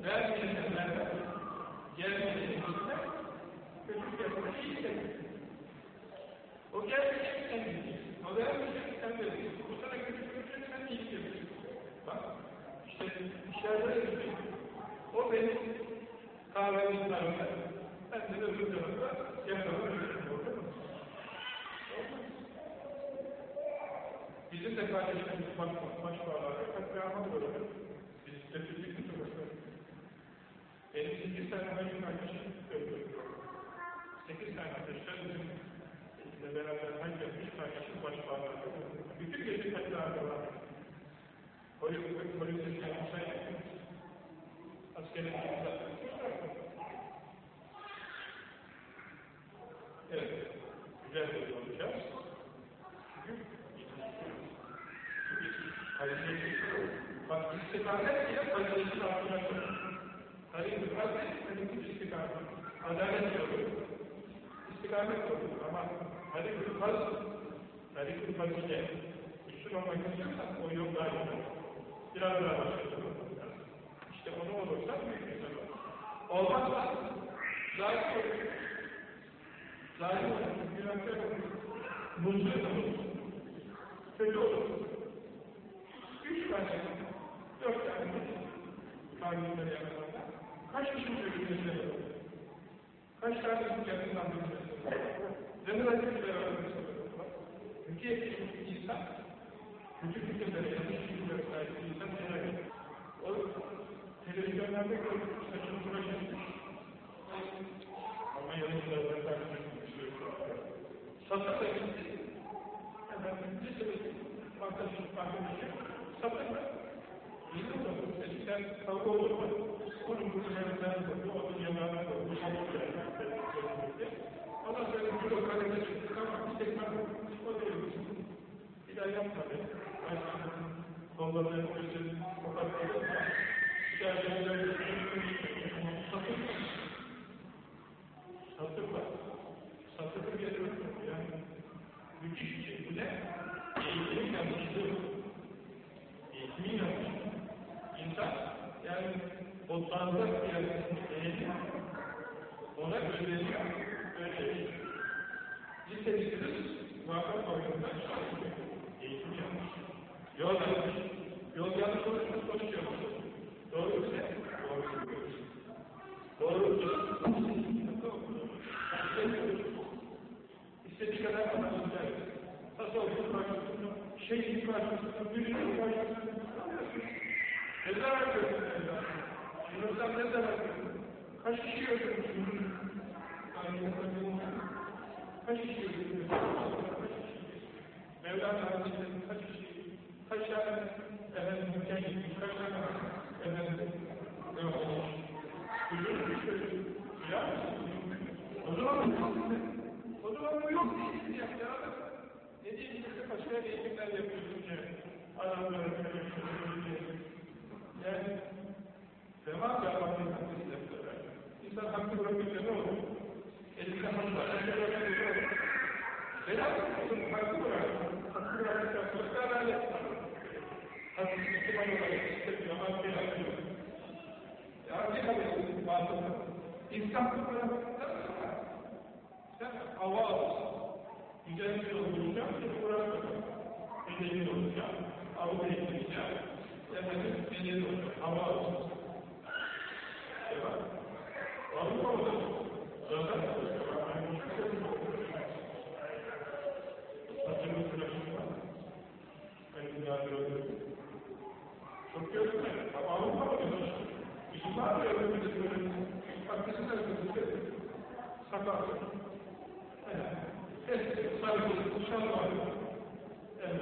vermeyen Efendi, gelmeyen Efendi, kötü yapmak iyi istemiyor. O gelmeyecek sen diyeceksin. O vermeyecek sen diyeceksin. Bu sana kötü görecek sen istemiyorsun. Bak, işte dışarıda. O benim kahvenin tarafı. Ben de öbür tarafta yakamı veririm. Orada mı? Bizim de kardeşlerimiz baş, baş bağlarda katliama uğradı. Biz mi çalışıyoruz? Benim sekiz tane benim kardeşim öldürdü. Sekiz tane kardeşler bizim ile beraber hac yapmış kardeşim baş bağlarda. Bütün gece katliamda var. Polis, polisin yanlışa yapmış. Askerin yanlışa Evet, güzel bir olacağız. Çünkü Bak istikamet ile kalitesini artıracak. Tarih-i kalbi, tarih-i istikamet. Adalet olur. İstikamet olur. Ama tarih-i kalbi, tarih-i kalbiyle üstün olmak istiyorsan o yol daha iyi. Biraz daha başlayalım. İşte onu olursa büyük bir olur. Olmazsa zalim olur. Zalim olur. Günahkar olur. Muzur olur. Kötü olur. Üç tane, dört tane karnımları yanlarında. Kaç kişi söylüyorsunuz? Kaç tane kendini anlatıyorsunuz? Ne kadar kötüler anlatıyorsunuz? Çünkü insan, kötü fikirlere, yanlış fikirlere sahip bir insan ediyor. O televizyonlarda gördük, saçını çekmiş. Ama yanlışlardan tartışmış. Satır da gitti. Efendim, lisede arkadaşım, arkadaşım, satır da. Yeni oldu, eskiden kavga olur mu? Onun kurullarından koydu, onun yanlarına koydu, hamur verdi. Ondan sonra bir o kaleme çıktık ama bir tekrar o değil. Bir daha yapmadı. Başkanın kollarını gösterip tokatladı. Şikayetler satır mı? Satır var. Satırı getiriyor. Yani müthiş bir şey. Bu ne? Eğitimin yanlışlığı bilmiyormuş. İnsan yani o tanrı kıyafetini beğenip ona özenip özenip liseli kız vakıf boyundan çalışıyor. Eğitim yapmış. Yol yapmış. Yol yanlış olursa sonuç yapmış. Doğru ise doğru yapmış. Doğru ise İstediği kadar anlatacak. Tasavvufun karşısında, şeyhin karşısında, birinin karşısında, ne zarar gördün? Yunus'tan ne zarar gördün? Kaç kişi öldürmüşsün? Kaç kişi öldürmüşsün? Mevlana Hazretleri kaç kişi, kaç tane efendim hüküm gitmiş, kaç tane efendim ne olmuş? Duyuyor musun şöyle? Ya o zaman o zaman bu yok. Ne diyeyim başka eğitimler yapıyorsun böyle şöyle Yani devam yapmak istemler. İnsan hakkı bırakınca ne olur? Elinde hakkı var. Elinde hakkı var. Veya hakkı bırak. Hakkı bırakırsan sonra karar yapma. Hakkı Müslüman olarak istemiyor bir hakkı yok. Ya ne kadar batıl. İnsan hakkı bıraktıktan sonra sen hava alırsın. Güzel bir yol bulacağım, seni bırakmayacağım. Bedelin olacağım, Avrupa'ya gideceğim. Efendim, bedelin olacak, hava. Evet. Avrupa olacak. Zaten Saçımın sırasında var. Benim nadir öldürdüm. Çok gördüm ben. Ama Avrupa olacak. Bizim var ya öyle bir böyle. Hakkısı da öldürdü. Sakal. Evet. Sarıklı, şalvar. Evet.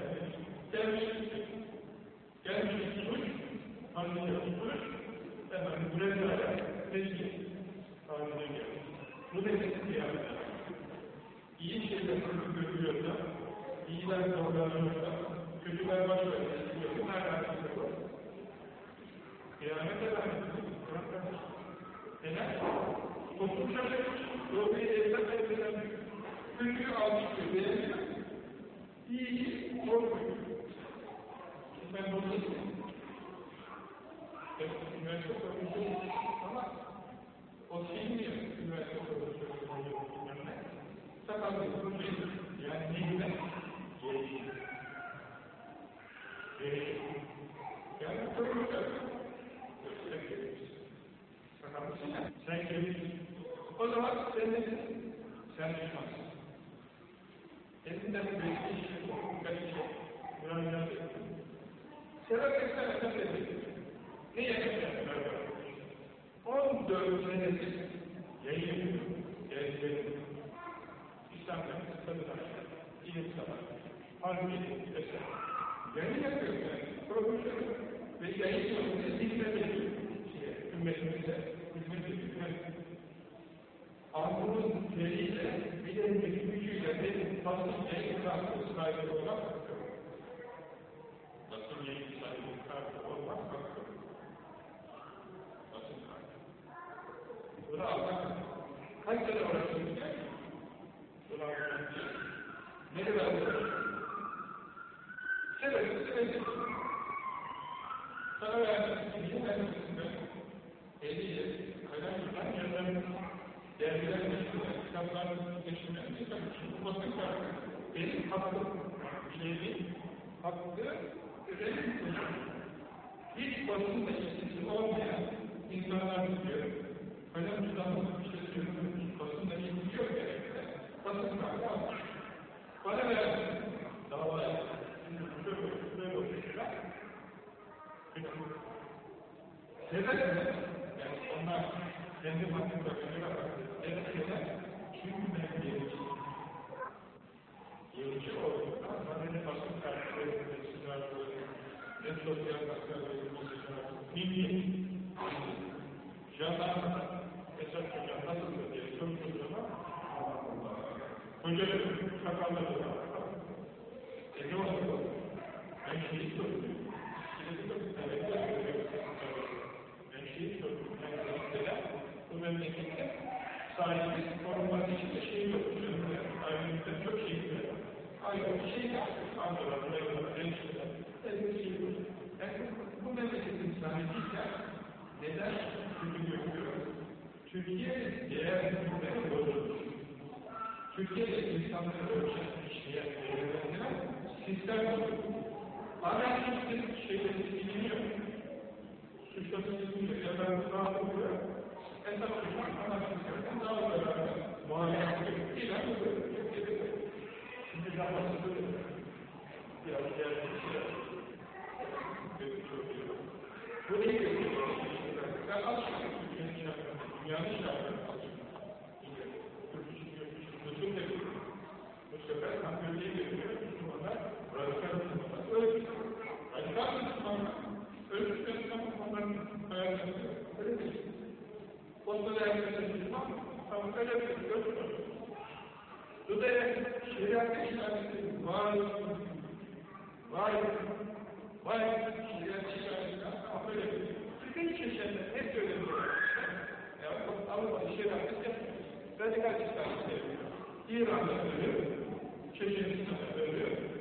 Gelmiş, gelmiş tutmuş, hanımıya tutmuş, efendim, Brezilya'ya, peki, hanımıya gelmiş. Bu da bir kıyamet. İyi şeyler görülüyorsa, iyiler zorlanıyorsa, kötüler baş veriliyorsa, ne alakası var? Kıyamet kardeşim. Neden? Toplum şaşırmış, doğruyu evlat edilen kötüyü almıştır, beğeniyor. İyiyi korkuyor. Ben bunu ben üniversite sorumlusu ama o sevmiyor üniversite sorumlusu bilmem ne. Sakallı değil. Yani ne güzel? Gelişim. Gelişim. Yani sorumlusu. Sakallısın ya. Sen gelişsin. O zaman sen ne Sen düşmansın. Elinden bir şey, birkaç şey, müracaat ettim. Sebep etsen efendim dedi. Ne yapacaklar? 14 senedir yayın, gezdim. İslam'dan kadınlar, ilim sabah, harbi, eser. Yayın yapıyorum yani, profesörüm. Ve yayın yolunda hizmet ediyorum. Şeye, ümmetimize, hizmet ediyorum. Anadolu'nun veriyle, bilimdeki gücüyle benim basın yayın kartı sahibi olmak bakıyorum. Basın yayın sahibi kartı olmak bakıyorum. Basın kartı. Bunu almak kaç sene uğraştınız ya? Bunu almak Ne kadar uğraştınız? Sebebi, sebebi. Sana verdim, bir ben eliyle kalem tutan yazarım dergiler geçtiler, kitaplar geçtiler, kitap için bu basın kartı. Benim hakkım, bileğim, hakkı, özellik Hiç basında ilgisi olmayan insanlar diyor, kalem tutanlık bir şey söylüyor, basında ilgisi yok gerçekten. Basın kartı almış. Bana verdi, dava yaptı. Şimdi böyle. Neden? Yani onlar kendi hakkında bakıyor. Gerekçeler çünkü. Gerici olduktan sonra ne basın kartları verilmesiler ne sosyal haklar verilmesiler bilgi. Jandarma Esat Hocam nasıldır diye sorduğu zaman Hocaların sakalları var. E ne oldu? Ben şeyi sordum. Ben Türkiye değer hükümete bozulmuş. Türkiye insanları ölçen kişiye değerlendiren sistem bozulmuş. Hala kimse şeyleri bilmiyor. Suçlatı bilmiyor. Ya ben bunu anlamıyor. Esas düşman anlaşılmıyor. Daha beraber muhalefet yok. İlan böyle. Yok dedi. Şimdi lafası böyle. Biraz diğer kişiler. Bu neyi gösteriyor? Ben az şükür yanlış yaptım. Bütün de bu sefer kampanyayı getiriyor. Müslümanlar radikal Müslümanlar. Öyle bir radikal Müslümanlar. Ölçüden tam onların hayatını öyle değil. Onda da herkese Müslüman. Tam öyle bir görmüyor. Dolayısıyla şeriatte işareti var, var, var, şeriatte işareti var, affedin. Bütün çeşenler hep öyle diyor. Avrupa işlememiz yapmıyor. Radikal İslam'ı seviyor. İran'da ölüyor, Çeşenistan'da ölüyor,